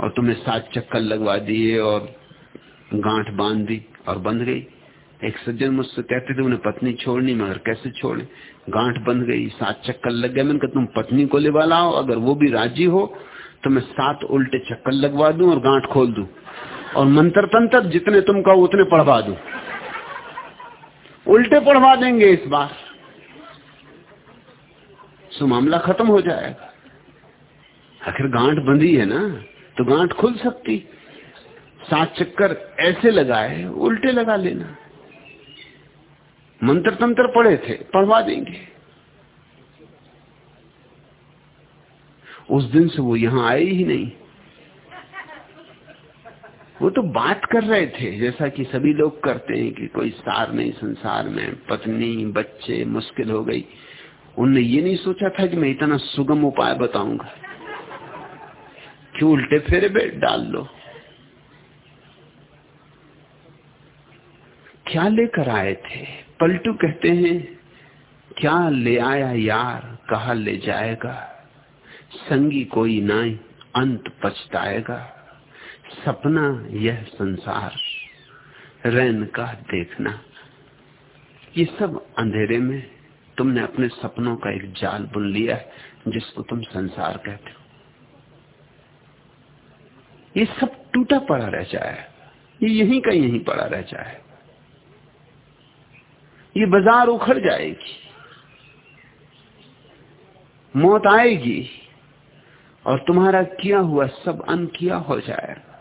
और तुम्हें सात चक्कर लगवा दिए और गांठ बाँध दी और बंध गई। एक सज्जन मुझसे कहते थे, उन्हें पत्नी छोड़नी, मगर कैसे छोड़े? गांठ बंध गई, सात चक्कर लग गए। मैंने कहा, तुम पत्नी को ले लाओ, अगर वो भी राज़ी हो तो मैं सात उल्टे चक्कर लगवा दूँ और गांठ खोल दूँ। और मंत्र तंत्र जितने तुम कहो, उतने पढ़वा दू। उल्टे पढ़वा देंगे इस बार। सो मामला खत्म हो जाएगा। आखिर गांठ बंधी है ना तो गांठ खुल सकती। सात चक्कर ऐसे लगाए, उल्टे लगा लेना। मंत्र तंत्र पढ़े थे, पढ़वा देंगे। उस दिन से वो यहाँ आए ही नहीं। वो तो बात कर रहे थे, जैसा कि सभी लोग करते हैं कि कोई सार नहीं, संसार में, पत्नी, बच्चे, मुश्किल हो गई। उनने ये नहीं सोचा था कि मैं इतना सुगम उपाय बताऊँगा। क्यों उल्टे फेरे बैठ डाल लो। क्या लेकर आए थे? पलटू कहते हैं, क्या ले आया यार? कहा ले जाएगा? संगी कोई नाई अंत पछताएगा। सपना यह संसार, रैन का देखना। ये सब अंधेरे में तुमने अपने सपनों का एक जाल बुन लिया है, जिसको तुम संसार कहते हो। ये सब टूटा पड़ा रह जाए। ये यहीं का यहीं पड़ा रह जाए। ये बाज़ार उखड़ जाएगी। मौत आएगी और तुम्हारा किया हुआ सब अन किया हो जाएगा।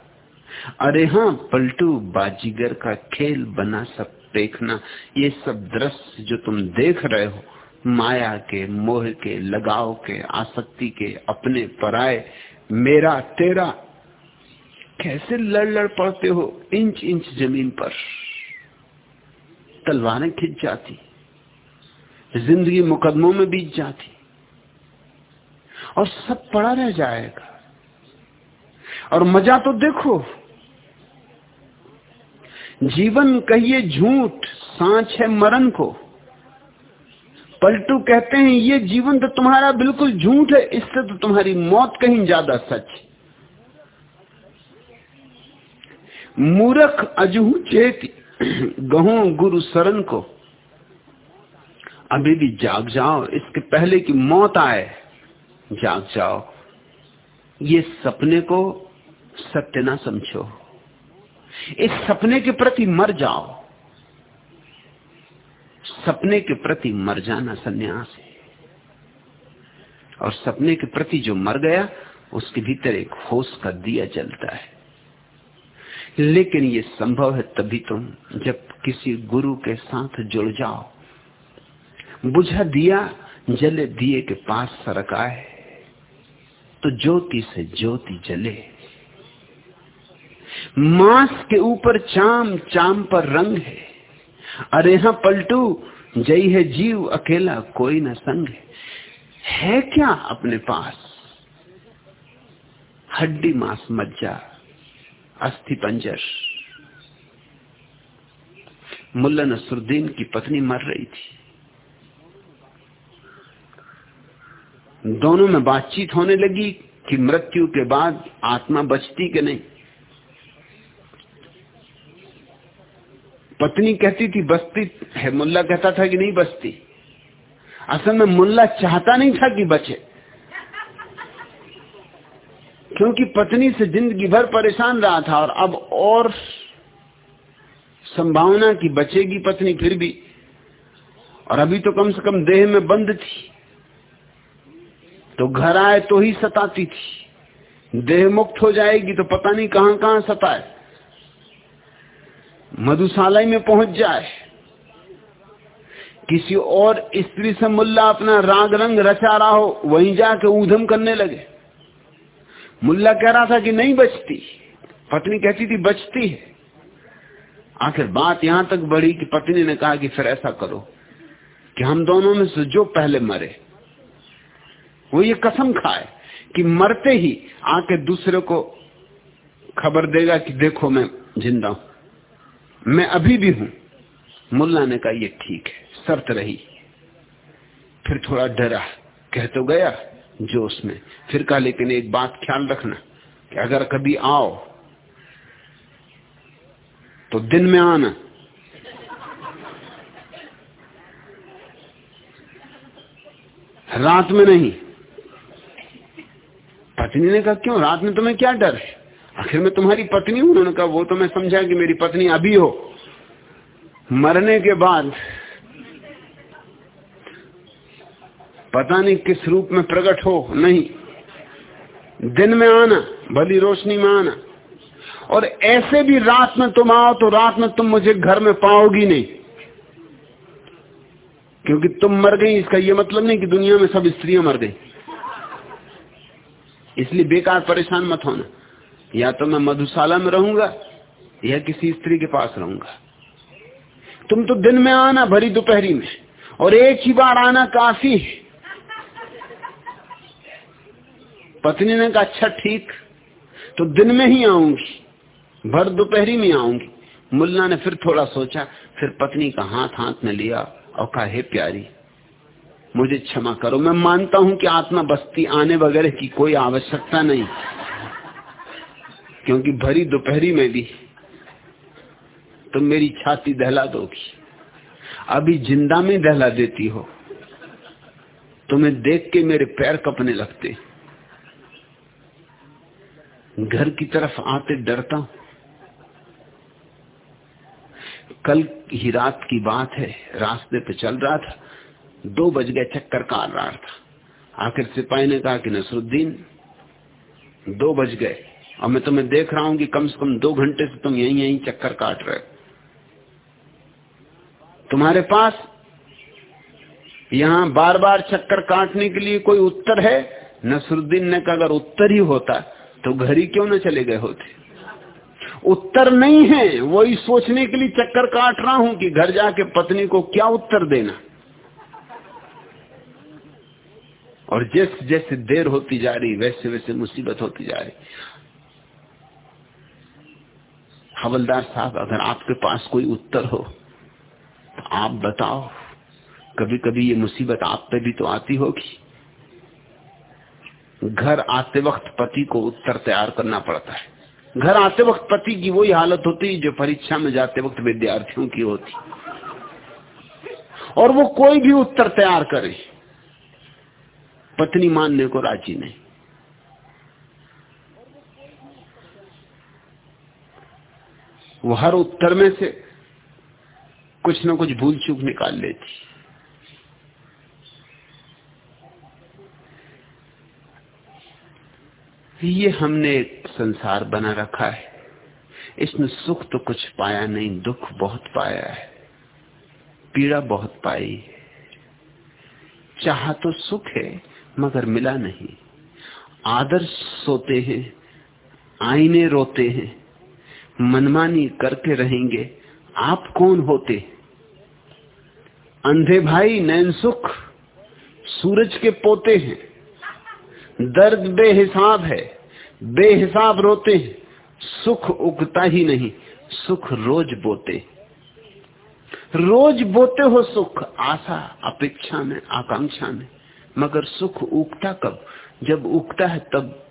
अरे हाँ पलटू बाजीगर का खेल बना सब देखना। ये सब दृश्य जो तुम देख रहे हो, माया के, मोह के, लगाव के, आसक्ति के, अपने पराए, मेरा, तेरा, कैसे लड़ लड़ पड़ते हो इंच इंच ज़मीन पर? तलवारें खिंच जाती, ज़िंदगी मुकदमों में बीत जाती, और सब पड़ा रह जाएगा। और मज़ा तो देखो जीवन कहिए झूठ, सांच है मरण को। पलटू कहते हैं, ये जीवन तो तुम्हारा बिल्कुल झूठ है, इससे तो तुम्हारी मौत कहीं ज़्यादा सच मूरख अजहू चेत, गहो गुरु शरण को। अभी भी जाग जाओ, इसके पहले की मौत आए, जाग जाओ। ये सपने को सत्य ना समझो। इस सपने के प्रति मर जाओ। सपने के प्रति मर जाना सन्यास है। और सपने के प्रति जो मर गया, उसके भीतर एक होश का दिया जलता है। लेकिन ये संभव है तभी तुम जब किसी गुरु के साथ जुड़ जाओ। बुझा दिया, जले दिए के पास सरक आए। तो ज्योति से ज्योति जले। मांस के ऊपर चाम चाम पर रंग है। अरे हाँ पलटू जई है जीव अकेला कोई न संग है, है क्या अपने पास? हड्डी मांस मज्जा अस्थि पंजर। मुल्ला नसरुद्दीन की पत्नी मर रही थी। दोनों में बातचीत होने लगी कि मृत्यु के बाद आत्मा बचती कि नहीं? पत्नी कहती थी बचती है, मुल्ला कहता था कि नहीं बचती असल में मुल्ला चाहता नहीं था कि बचे। क्योंकि पत्नी से ज़िंदगी भर परेशान रहा था और अब और संभावना की बचेगी पत्नी फिर भी। और अभी तो कम से कम देह में बंद थी। तो घर आए तो ही सताती थी। देह मुक्त हो जाएगी तो पता नहीं कहाँ कहाँ सताए। मधुशाला में पहुँच जाए। किसी और स्त्री से मुल्ला अपना राग रंग रचा रहा हो, वहीं जाके ऊधम करने लगे। मुल्ला कह रहा था कि नहीं बचती। पत्नी कहती थी, बचती है। आखिर बात यहाँ तक बढ़ी कि पत्नी ने कहा कि फिर ऐसा करो कि हम दोनों में से जो पहले मरे, वो ये कसम खाए कि मरते ही आके दूसरे को खबर देगा कि देखो मैं ज़िंदा हूँ। मैं अभी भी हूँ। मुल्ला ने कहा, ये ठीक है, शर्त रही। फिर थोड़ा डरा। कह तो गया जोश में। फिर कहा, लेकिन एक बात ख्याल रखना कि अगर कभी आओ तो दिन में आना। रात में नहीं। पत्नी ने कहा, क्यों? रात में तुम्हें क्या डर है? आखिर में तुम्हारी पत्नी हूँ उन्होंने कहा वो तो मैं समझा कि मेरी पत्नी अभी हो। मरने के बाद पता नहीं किस रूप में प्रकट हो, नहीं। दिन में आना, भली रोशनी में आना। और ऐसे भी रात में तुम आओ तो रात में तुम मुझे घर में पाओगी नहीं। क्योंकि तुम मर गई, इसका यह मतलब नहीं कि दुनिया में सब स्त्रियाँ मर गई। इसलिए बेकार परेशान मत होना। या तो मैं मधुशाला में रहूँगा, या किसी स्त्री के पास रहूँगा। तुम तो दिन में आना भरी दोपहरी में, और एक ही बार आना काफ़ी पत्नी ने कहा अच्छा ठीक तो दिन में ही आऊँगी, भर दोपहरी में आऊँगी। मुल्ला ने फिर थोड़ा सोचा, फिर पत्नी का हाथ हाथ में लिया और कहा, हे प्यारी, मुझे क्षमा करो, मैं मानता हूँ कि आत्मा बस्ती आने वगैरह की कोई आवश्यकता नहीं। क्योंकि भरी दोपहरी में भी तुम मेरी छाती दहला दोगी। अभी ज़िंदा में दहला देती हो तुम्हें देख के मेरे पैर कपने लगते। घर की तरफ़ आते डरता कल ही रात की बात है, रास्ते पे चल रहा था, दो बज गए चक्कर काट रहा था। आखिर सिपाही ने कहा कि नसरुद्दीन, दो बज गए। और मैं तुम्हें देख रहा हूँ कि कम से कम दो घंटे से तुम यहीं यहीं चक्कर काट रहे हो। तुम्हारे पास यहाँ बार बार चक्कर काटने के लिए कोई उत्तर है? नसरुद्दीन ने कहा, अगर उत्तर ही होता तो घर ही क्यों ना चले गए होते? उत्तर नहीं है, वही सोचने के लिए चक्कर काट रहा हूँ कि घर जाके पत्नी को क्या उत्तर देना। और जैसे जैसे देर होती जा रही वैसे वैसे मुसीबत होती जा रही। हवलदार साहब, अगर आपके पास कोई उत्तर हो तो आप बताओ। कभी कभी ये मुसीबत आप पे भी तो आती होगी। घर आते वक्त पति को उत्तर तैयार करना पड़ता है। घर आते वक्त पति की वही हालत होती जो परीक्षा में जाते वक्त विद्यार्थियों की होती। और वो कोई भी उत्तर तैयार करे, पत्नी मानने को राज़ी नहीं। वो हर उत्तर में से कुछ ना कुछ भूल चूक निकाल लेती। ये हमने एक संसार बना रखा है। इसमें सुख तो कुछ पाया नहीं, दुख बहुत पाया है, पीड़ा बहुत पाई है। चाह तो सुख है, मगर मिला नहीं। आदर्श सोते हैं, आईने रोते हैं मनमानी करते रहेंगे। आप कौन होते? अंधे भाई नैन सुख, सूरज के पोते हैं। दर्द बेहिसाब है, बेहिसाब रोते हैं। सुख उगता ही नहीं, सुख रोज बोते। रोज बोते हो सुख, आशा, अपेक्षा में, आकांक्षा में। मगर सुख उगता कब? जब उगता है तब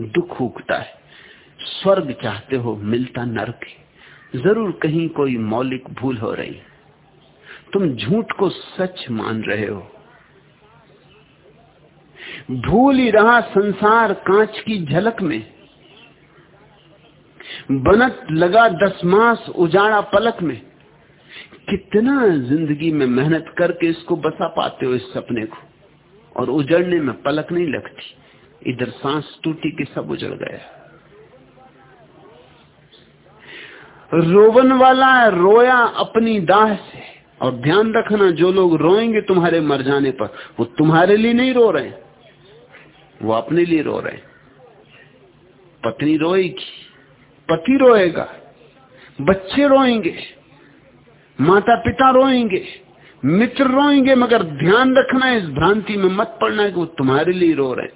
दुख उगता है। स्वर्ग चाहते हो, मिलता नरक ज़रूर कहीं कोई मौलिक भूल हो रही। तुम झूठ को सच मान रहे हो। भूल ही रहा संसार कांच की झलक में। बनत लगा दस मास उजाड़ा पलक में। कितना ज़िंदगी में मेहनत करके इसको बसा पाते हो इस सपने को। और उजड़ने में पलक नहीं लगती। इधर सांस टूटी कि सब उजड़ गया। रोवन वाला रोया अपनी दाह से। और ध्यान रखना, जो लोग रोएँगे तुम्हारे मर जाने पर, वो तुम्हारे लिए नहीं रो रहे वो अपने लिए रो रहे पत्नी रोएगी, पति रोएगा, बच्चे रोएँगे माता पिता रोएँगे, मित्र रोएँगे, मगर ध्यान रखना, इस भ्रांति में मत पड़ना कि वो तुम्हारे लिए रो रहे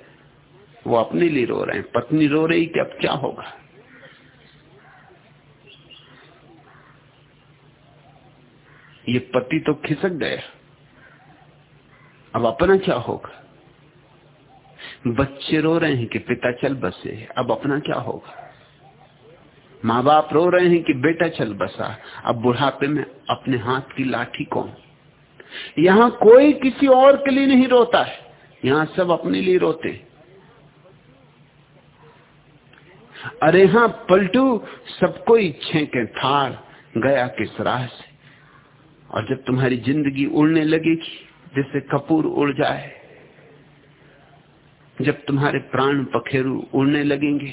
वो अपने लिए रो रहे हैं। पत्नी रो रही कि अब क्या होगा? ये पति तो खिसक गया अब अपना क्या होगा? बच्चे रो रहे हैं कि पिता चल बसे, अब अपना क्या होगा? माँ बाप रो रहे हैं कि बेटा चल बसा, अब बुढ़ापे में अपने हाथ की लाठी कौन? यहाँ कोई किसी और के लिए नहीं रोता है, यहाँ सब अपने लिए रोते अरे हाँ पलटू सबको इच्छे के थार, गया किस राह से? और जब तुम्हारी ज़िंदगी उड़ने लगेगी जैसे कपूर उड़ जाए, जब तुम्हारे प्राण पखेरु उड़ने लगेंगे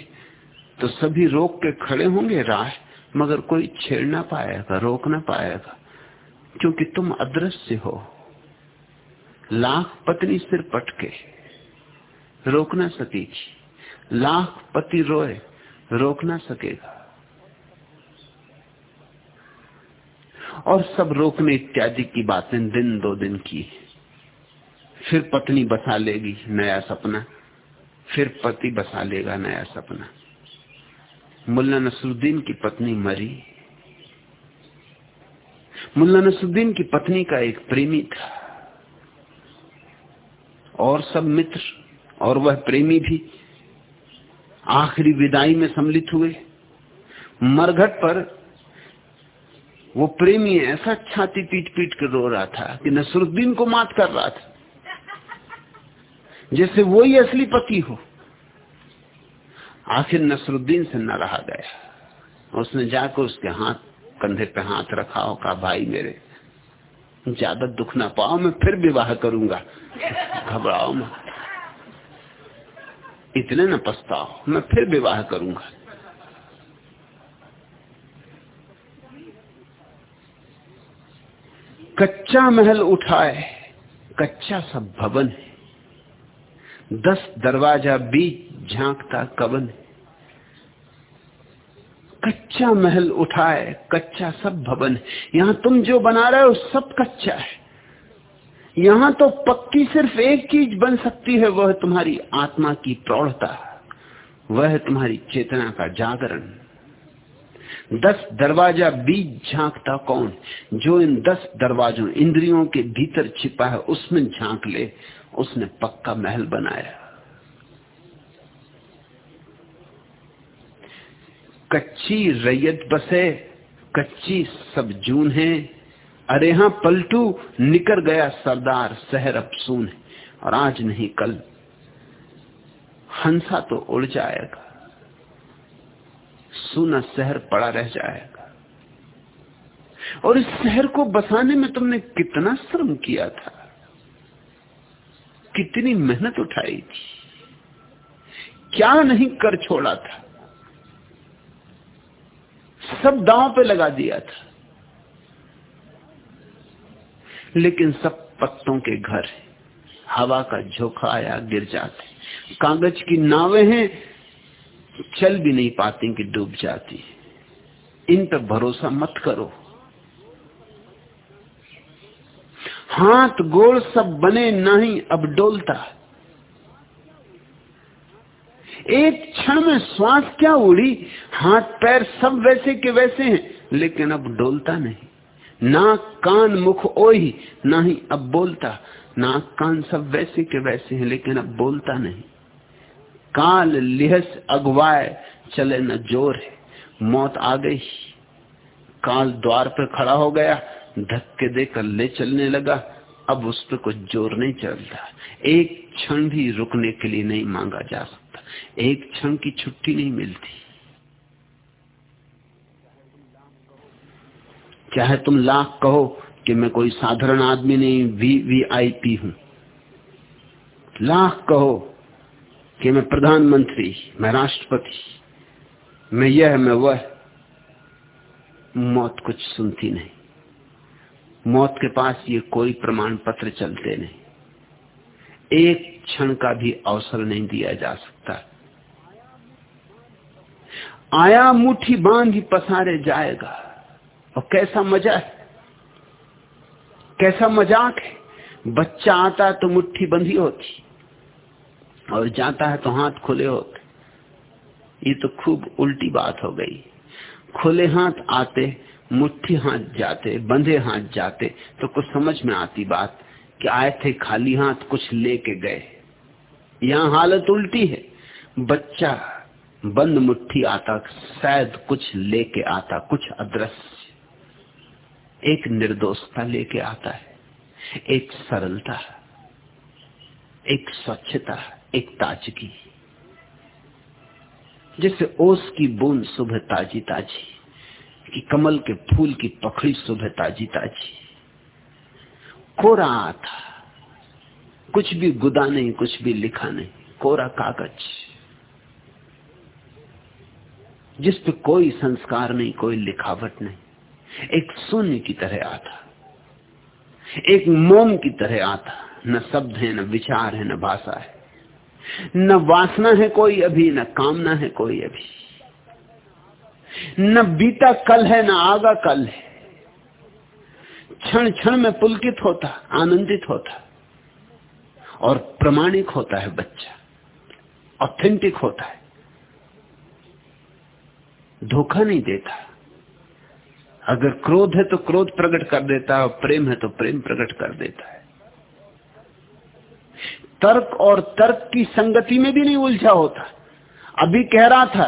तो सभी रोक के खड़े होंगे राह, मगर कोई छेड़ ना पाएगा, रोक ना पाएगा, क्योंकि तुम अदृश्य हो। लाख पत्नी सिर पटके, रोक ना सकेगी। लाख पति रोए, रोक ना सकेगा। और सब रोकने इत्यादि की बातें दिन दो दिन की। फिर पत्नी बसा लेगी नया सपना। फिर पति बसा लेगा नया सपना। मुल्ला नसरुद्दीन की पत्नी मरी। मुल्ला नसरुद्दीन की पत्नी का एक प्रेमी था। और सब मित्र और वह प्रेमी भी आखिरी विदाई में सम्मिलित हुए। मरघट पर वो प्रेमी ऐसा छाती पीट पीट कर रो रहा था कि नसरुद्दीन को मात कर रहा था। जैसे वो ही असली पति हो। आखिर नसरुद्दीन से न रहा गया। उसने जाकर उसके हाथ, कंधे पे हाथ रखा हो कहा, भाई मेरे, ज़्यादा दुख ना पाओ, मैं फिर विवाह करूँगा। घबराओ मत। इतने न पछताओ, मैं फिर विवाह करूँगा। कच्चा महल उठाए कच्चा सब भवन है। दस दरवाज़ा बीच झांकता कवन है। कच्चा महल उठाए कच्चा सब भवन है। यहाँ तुम जो बना रहे हो, सब कच्चा है। यहाँ तो पक्की सिर्फ़ एक चीज़ बन सकती है, वह तुम्हारी आत्मा की प्रौढ़ता, वह तुम्हारी चेतना का जागरण। दस दरवाज़ा बीच झांकता कौन? जो इन दस दरवाजों, इंद्रियों के भीतर छिपा है, उसमें झाँक ले। उसने पक्का महल बनाया। कच्ची रैयत बसे, कच्ची सब जून है। अरे हाँ पलटू, निकर गया सरदार, शहर अब सून है। और आज नहीं, कल हंसा तो उड़ जाएगा। सूना शहर पड़ा रह जाएगा। और इस शहर को बसाने में तुमने कितना श्रम किया था? कितनी मेहनत उठाई थी? क्या नहीं कर छोड़ा था? सब दांव पे लगा दिया था। लेकिन सब पत्तों के घर हवा का झोंका आया, गिर जाते कागज़ की नावें हैं चल भी नहीं पाती कि डूब जाती। इन पर भरोसा मत करो। हाथ गोल सब बने नहीं अब डोलता। एक क्षण में श्वास क्या उड़ी? हाथ पैर सब वैसे के वैसे हैं, लेकिन अब डोलता नहीं। नाक कान मुख ओही, ना ही अब बोलता। नाक कान सब वैसे के वैसे हैं, लेकिन अब बोलता नहीं। काल लिहस अगवाए चले न ज़ोर है। मौत आ गई। काल द्वार पर खड़ा हो गया, धक्के देकर ले चलने लगा। अब उस पर कुछ ज़ोर नहीं चलता। एक क्षण भी रुकने के लिए नहीं मांगा जा सकता। एक क्षण की छुट्टी नहीं मिलती। चाहे तुम लाख कहो कि मैं कोई साधारण आदमी नहीं वी वी आई पी हूँ। लाख कहो कि मैं प्रधानमंत्री, मैं राष्ट्रपति, मैं यह, मैं वह। मौत कुछ सुनती नहीं। मौत के पास ये कोई प्रमाण पत्र चलते नहीं। एक क्षण का भी अवसर नहीं दिया जा सकता। आया मुट्ठी बाँध ही पसारे जाएगा। और कैसा मज़ा है? कैसा मज़ाक है? बच्चा आता तो मुट्ठी बंधी होती। और जाता है तो हाथ खुले होते ये तो खूब उल्टी बात हो गई। खुले हाथ आते, मुट्ठी हाथ जाते, बंधे हाथ जाते तो कुछ समझ में आती बात कि आए थे खाली हाथ, कुछ लेके गए। यहाँ हालत उल्टी है। बच्चा, बंद मुट्ठी आता, शायद कुछ लेके आता, कुछ अदृश्य। एक निर्दोषता लेके आता है, एक सरलता, एक स्वच्छता। एक ताजगी। जैसे ओस की बूंद सुबह ताजी ताजी कि कमल के फूल की पखड़ी सुबह ताजी ताजी कोरा था, कुछ भी गुदा नहीं, कुछ भी लिखा नहीं, कोरा कागज़। जिस पे कोई संस्कार नहीं, कोई लिखावट नहीं। एक शून्य की तरह आता। एक मोम की तरह आता। न शब्द है, न विचार है, न भाषा है। न वासना है कोई अभी, न कामना है कोई अभी। न बीता कल है, न आगा कल है। क्षण क्षण में पुलकित होता, आनंदित होता। और प्रमाणिक होता है बच्चा। ऑथेंटिक होता है। धोखा नहीं देता। अगर क्रोध है तो क्रोध प्रकट कर देता है और प्रेम है तो प्रेम प्रकट कर देता है। तर्क और तर्क की संगति में भी नहीं उलझा होता। अभी कह रहा था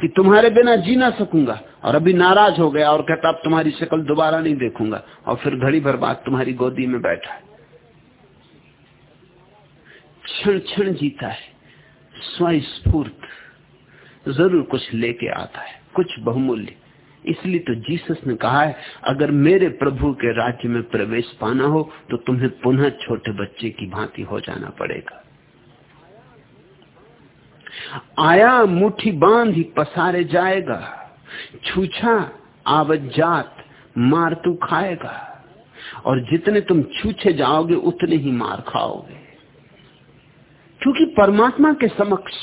कि तुम्हारे बिना जी ना सकूँगा और अभी नाराज़ हो गया और कहता, अब तुम्हारी शक्ल दोबारा नहीं देखूँगा। और फिर घड़ी भर बाद तुम्हारी गोदी में बैठा है। क्षण क्षण जीता है। स्वस्फूर्त ज़रूर कुछ लेके आता है। कुछ बहुमूल्य। इसलिए तो जीसस ने कहा है, अगर मेरे प्रभु के राज्य में प्रवेश पाना हो तो तुम्हें पुनः छोटे बच्चे की भांति हो जाना पड़ेगा। आया मुट्ठी बाँध ही पसारे जाएगा, छूछा आवजात मार तू खाएगा, और जितने तुम छूछे जाओगे, उतने ही मार खाओगे। क्योंकि परमात्मा के समक्ष,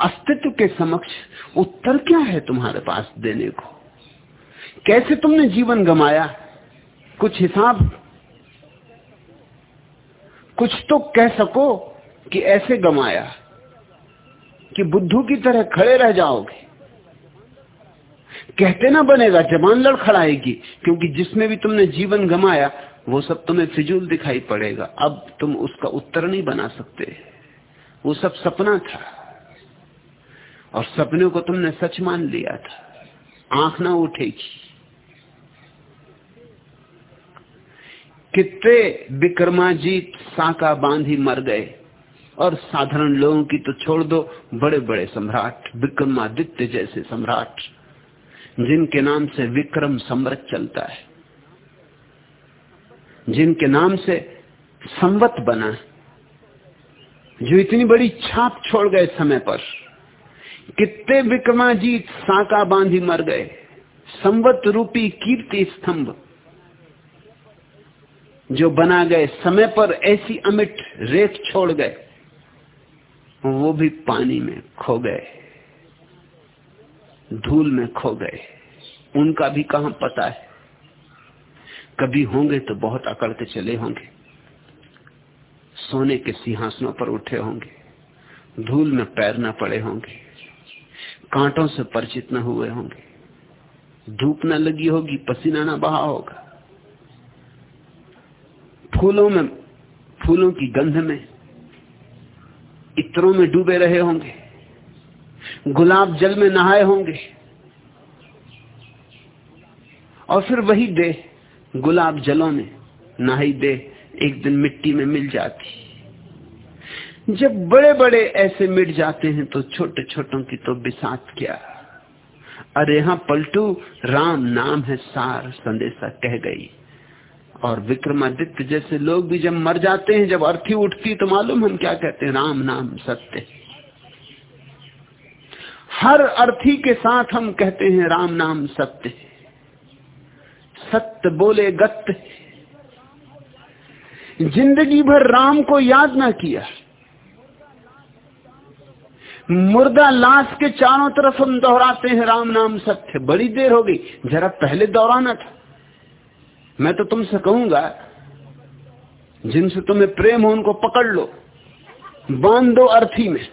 अस्तित्व के समक्ष उत्तर क्या है तुम्हारे पास देने को? कैसे तुमने जीवन गमाया? कुछ हिसाब? कुछ तो कह सको कि ऐसे गमाया कि बुद्धू की तरह खड़े रह जाओगे। कहते ना बनेगा, जबान लड़खड़ाएगी क्योंकि जिसमें भी तुमने जीवन गमाया, वो सब तुम्हें फिजूल दिखाई पड़ेगा। अब तुम उसका उत्तर नहीं बना सकते। वो सब सपना था। और सपने को तुमने सच मान लिया था। आँख ना उठेगी। कितने विक्रमाजीत साका बांधी मर गए। और साधारण लोगों की तो छोड़ दो बड़े बड़े सम्राट, विक्रमादित्य जैसे सम्राट, जिनके नाम से विक्रम सम्रत चलता है, जिनके नाम से संवत बना जो इतनी बड़ी छाप छोड़ गए समय पर। कितने विक्रमाजीत साका बांधी मर गए। संवत रूपी कीर्ति स्तंभ जो बना गए, समय पर ऐसी अमिट रेत छोड़ गए, वो भी पानी में खो गए, धूल में खो गए। उनका भी कहा पता है? कभी होंगे तो बहुत अकड़ के चले होंगे। सोने के सिंहासनों पर उठे होंगे, धूल में पैर न पड़े होंगे, कांटों से परिचित न हुए होंगे। धूप न लगी होगी, पसीना ना बहा होगा। फूलों में, फूलों की गंध में, इत्रों में डूबे रहे होंगे, गुलाब जल में नहाए होंगे, और फिर वही दे गुलाब जलों में नहाई दे एक दिन मिट्टी में मिल जाती। जब बड़े बड़े ऐसे मिट जाते हैं तो छोटे छोटों की तो बिसात क्या। अरे हाँ पलटू राम नाम है सार, संदेशा कह गई। और विक्रमादित्य जैसे लोग भी जब मर जाते हैं, जब अर्थी उठती तो मालूम हम क्या कहते हैं? राम नाम सत्य। हर अर्थी के साथ हम कहते हैं, राम नाम सत्य। सत्य बोले गत्य। ज़िंदगी भर राम को याद ना किया। मुर्दा लाश के चारों तरफ़ हम दोहराते हैं, राम नाम सत्य। बड़ी देर हो गई। जरा पहले दोहराना था। मैं तो तुमसे कहूँगा, जिनसे तुम्हें प्रेम हो उनको पकड़ लो, बाँध दो अर्थी में,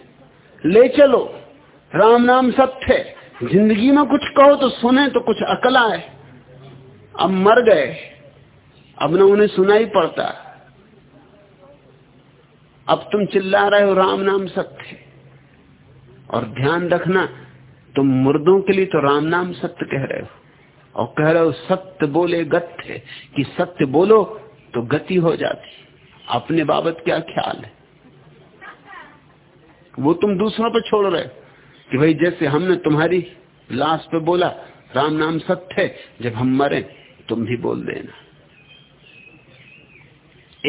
ले चलो, राम नाम सत्य ज़िंदगी में कुछ कहो तो सुने तो कुछ अकल आए। अब मर गए, अब ना उन्हें सुना ही पड़ता। अब तुम चिल्ला रहे हो राम नाम सत्य और ध्यान रखना, तुम मुर्दों के लिए तो राम नाम सत्य कह रहे हो। और कह रहे हो, सत्य बोले गत्य कि सत्य बोलो तो गति हो जाती। अपने बाबत क्या ख्याल है? वो तुम दूसरों पर छोड़ रहे कि भाई जैसे हमने तुम्हारी लाश पे बोला, राम नाम सत्य है, जब हम मरे, तुम भी बोल देना।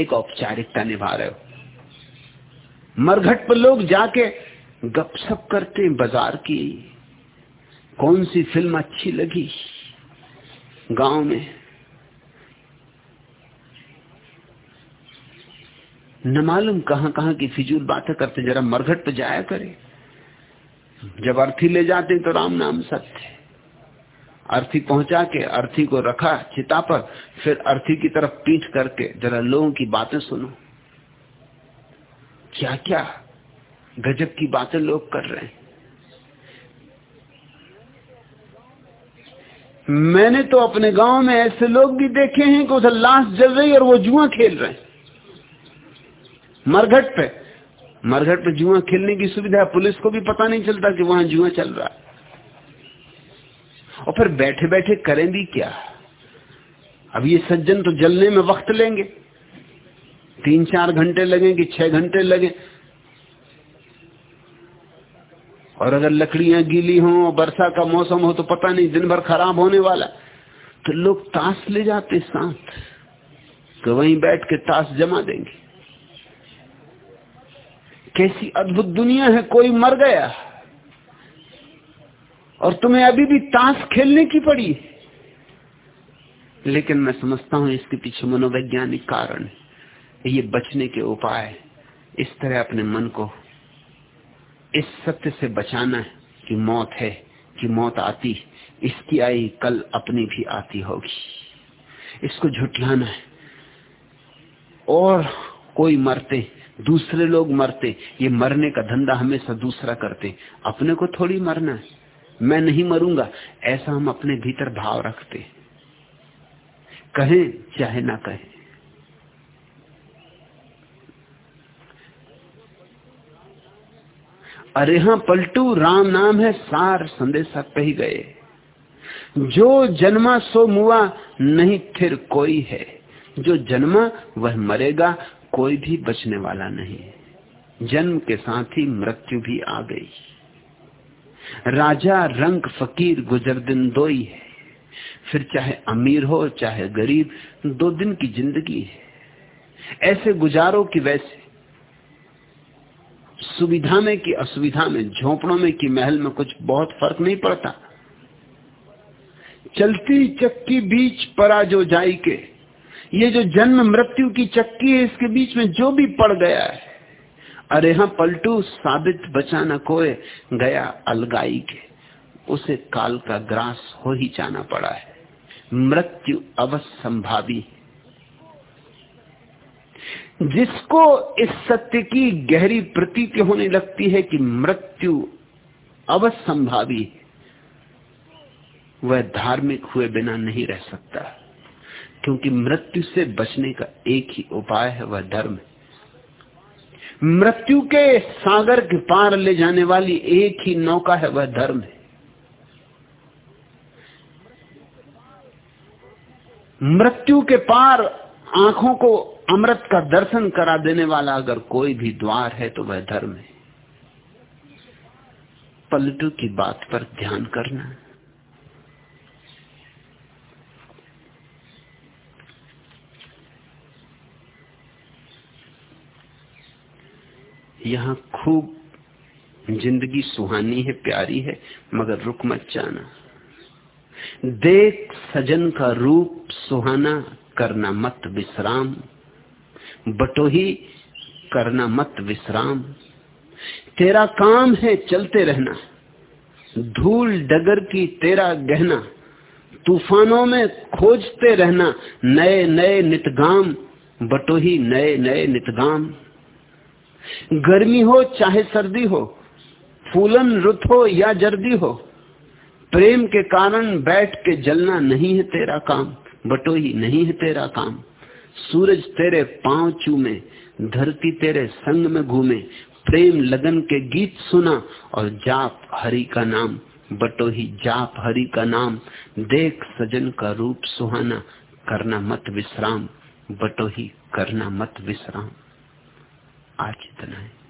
एक औपचारिकता निभा रहे हो। मरघट पर लोग जाके गपशप करते बाज़ार की। कौन सी फ़िल्म अच्छी लगी? गाँव में। न मालूम कहाँ कहाँ की फिजूल बातें करते, जरा मरघट पे जाया करे। जब अर्थी ले जाते तो राम नाम सत्य अर्थी पहुँचा के, अर्थी को रखा चिता पर, फिर अर्थी की तरफ़ पीठ करके जरा लोगों की बातें सुनो। क्या क्या गजब की बातें लोग कर रहे हैं। मैंने तो अपने गाँव में ऐसे लोग भी देखे हैं कि उधर लाश जल रही और वो जुआ खेल रहे हैं। मरघट पे। मरघट पे जुआ खेलने की सुविधा पुलिस को भी पता नहीं चलता कि वहाँ जुआ चल रहा है। और फिर बैठे बैठे करें भी क्या? अब ये सज्जन तो जलने में वक्त लेंगे। तीन चार घंटे लगेंगे छह घंटे लगे। और अगर लकड़ियाँ गीली हो वर्षा का मौसम हो तो पता नहीं, दिन भर खराब होने वाला। तो लोग ताश ले जाते साथ तो वहीं बैठ के ताश जमा देंगे। कैसी अद्भुत दुनिया है, कोई मर गया। और तुम्हें अभी भी ताश खेलने की पड़ी। लेकिन मैं समझता हूँ, इसके पीछे मनोवैज्ञानिक कारण ये बचने के उपाय इस तरह अपने मन को इस सत्य से बचाना है कि मौत है, कि मौत आती, इसकी आई कल अपनी भी आती होगी। इसको झुटलाना है। और कोई मरते, दूसरे लोग मरते, ये मरने का धंधा हमेशा दूसरा करते, अपने को थोड़ी मरना है। मैं नहीं मरूँगा, ऐसा हम अपने भीतर भाव रखते। कहें, चाहे ना कहें। अरे हाँ पलटू राम नाम है, सार संदेशा कही गए। जो जन्मा सो मुआ नहीं, फिर कोई है। जो जन्मा, वह मरेगा, कोई भी बचने वाला नहीं। जन्म के साथ ही मृत्यु भी आ गई। राजा रंग फकीर गुजर दिन दो ही है। फिर चाहे अमीर हो, चाहे गरीब, दो दिन की ज़िंदगी है। ऐसे गुजारो कि वैसे सुविधा में कि असुविधा में, झोपड़ों में कि महल में कुछ बहुत फ़र्क नहीं पड़ता। चलती चक्की बीच परा जो जाई के, ये जो जन्म मृत्यु की चक्की है, इसके बीच में जो भी पड़ गया है, अरे हाँ पलटू, साबित बचाना कोए, गया अलगाई के। उसे काल का ग्रास हो ही जाना पड़ा है। मृत्यु अवश्य संभावी है। जिसको इस सत्य की गहरी प्रतीति होने लगती है कि मृत्यु अवश्य संभावी है, वह धार्मिक हुए बिना नहीं रह सकता। क्योंकि मृत्यु से बचने का एक ही उपाय है, वह धर्म मृत्यु के सागर के पार ले जाने वाली एक ही नौका है, वह धर्म है। मृत्यु के पार आँखों को अमृत का दर्शन करा देने वाला अगर कोई भी द्वार है तो वह धर्म है। पलटू की बात पर ध्यान करना। यहाँ खूब ज़िंदगी सुहानी है, प्यारी है, मगर रुक मत जाना। देख सजन का रूप सुहाना, करना मत विश्राम। बटोही करना मत विश्राम। तेरा काम है चलते रहना, धूल डगर की तेरा गहना, तूफानों में खोजते रहना, नए नए नितगाम बटोही नए नए नितगाम। गर्मी हो चाहे सर्दी हो, फूलन रुत हो या जर्दी हो, प्रेम के कारण बैठ के जलना नहीं है तेरा काम बटोही नहीं है तेरा काम। सूरज तेरे पाँव चूमे, धरती तेरे संग में घूमे, प्रेम लगन के गीत सुना और जाप हरि का नाम, बटो ही जाप हरि का नाम, देख सजन का रूप सुहाना, करना मत विश्राम, बटो ही करना मत विश्राम। आज इतना है।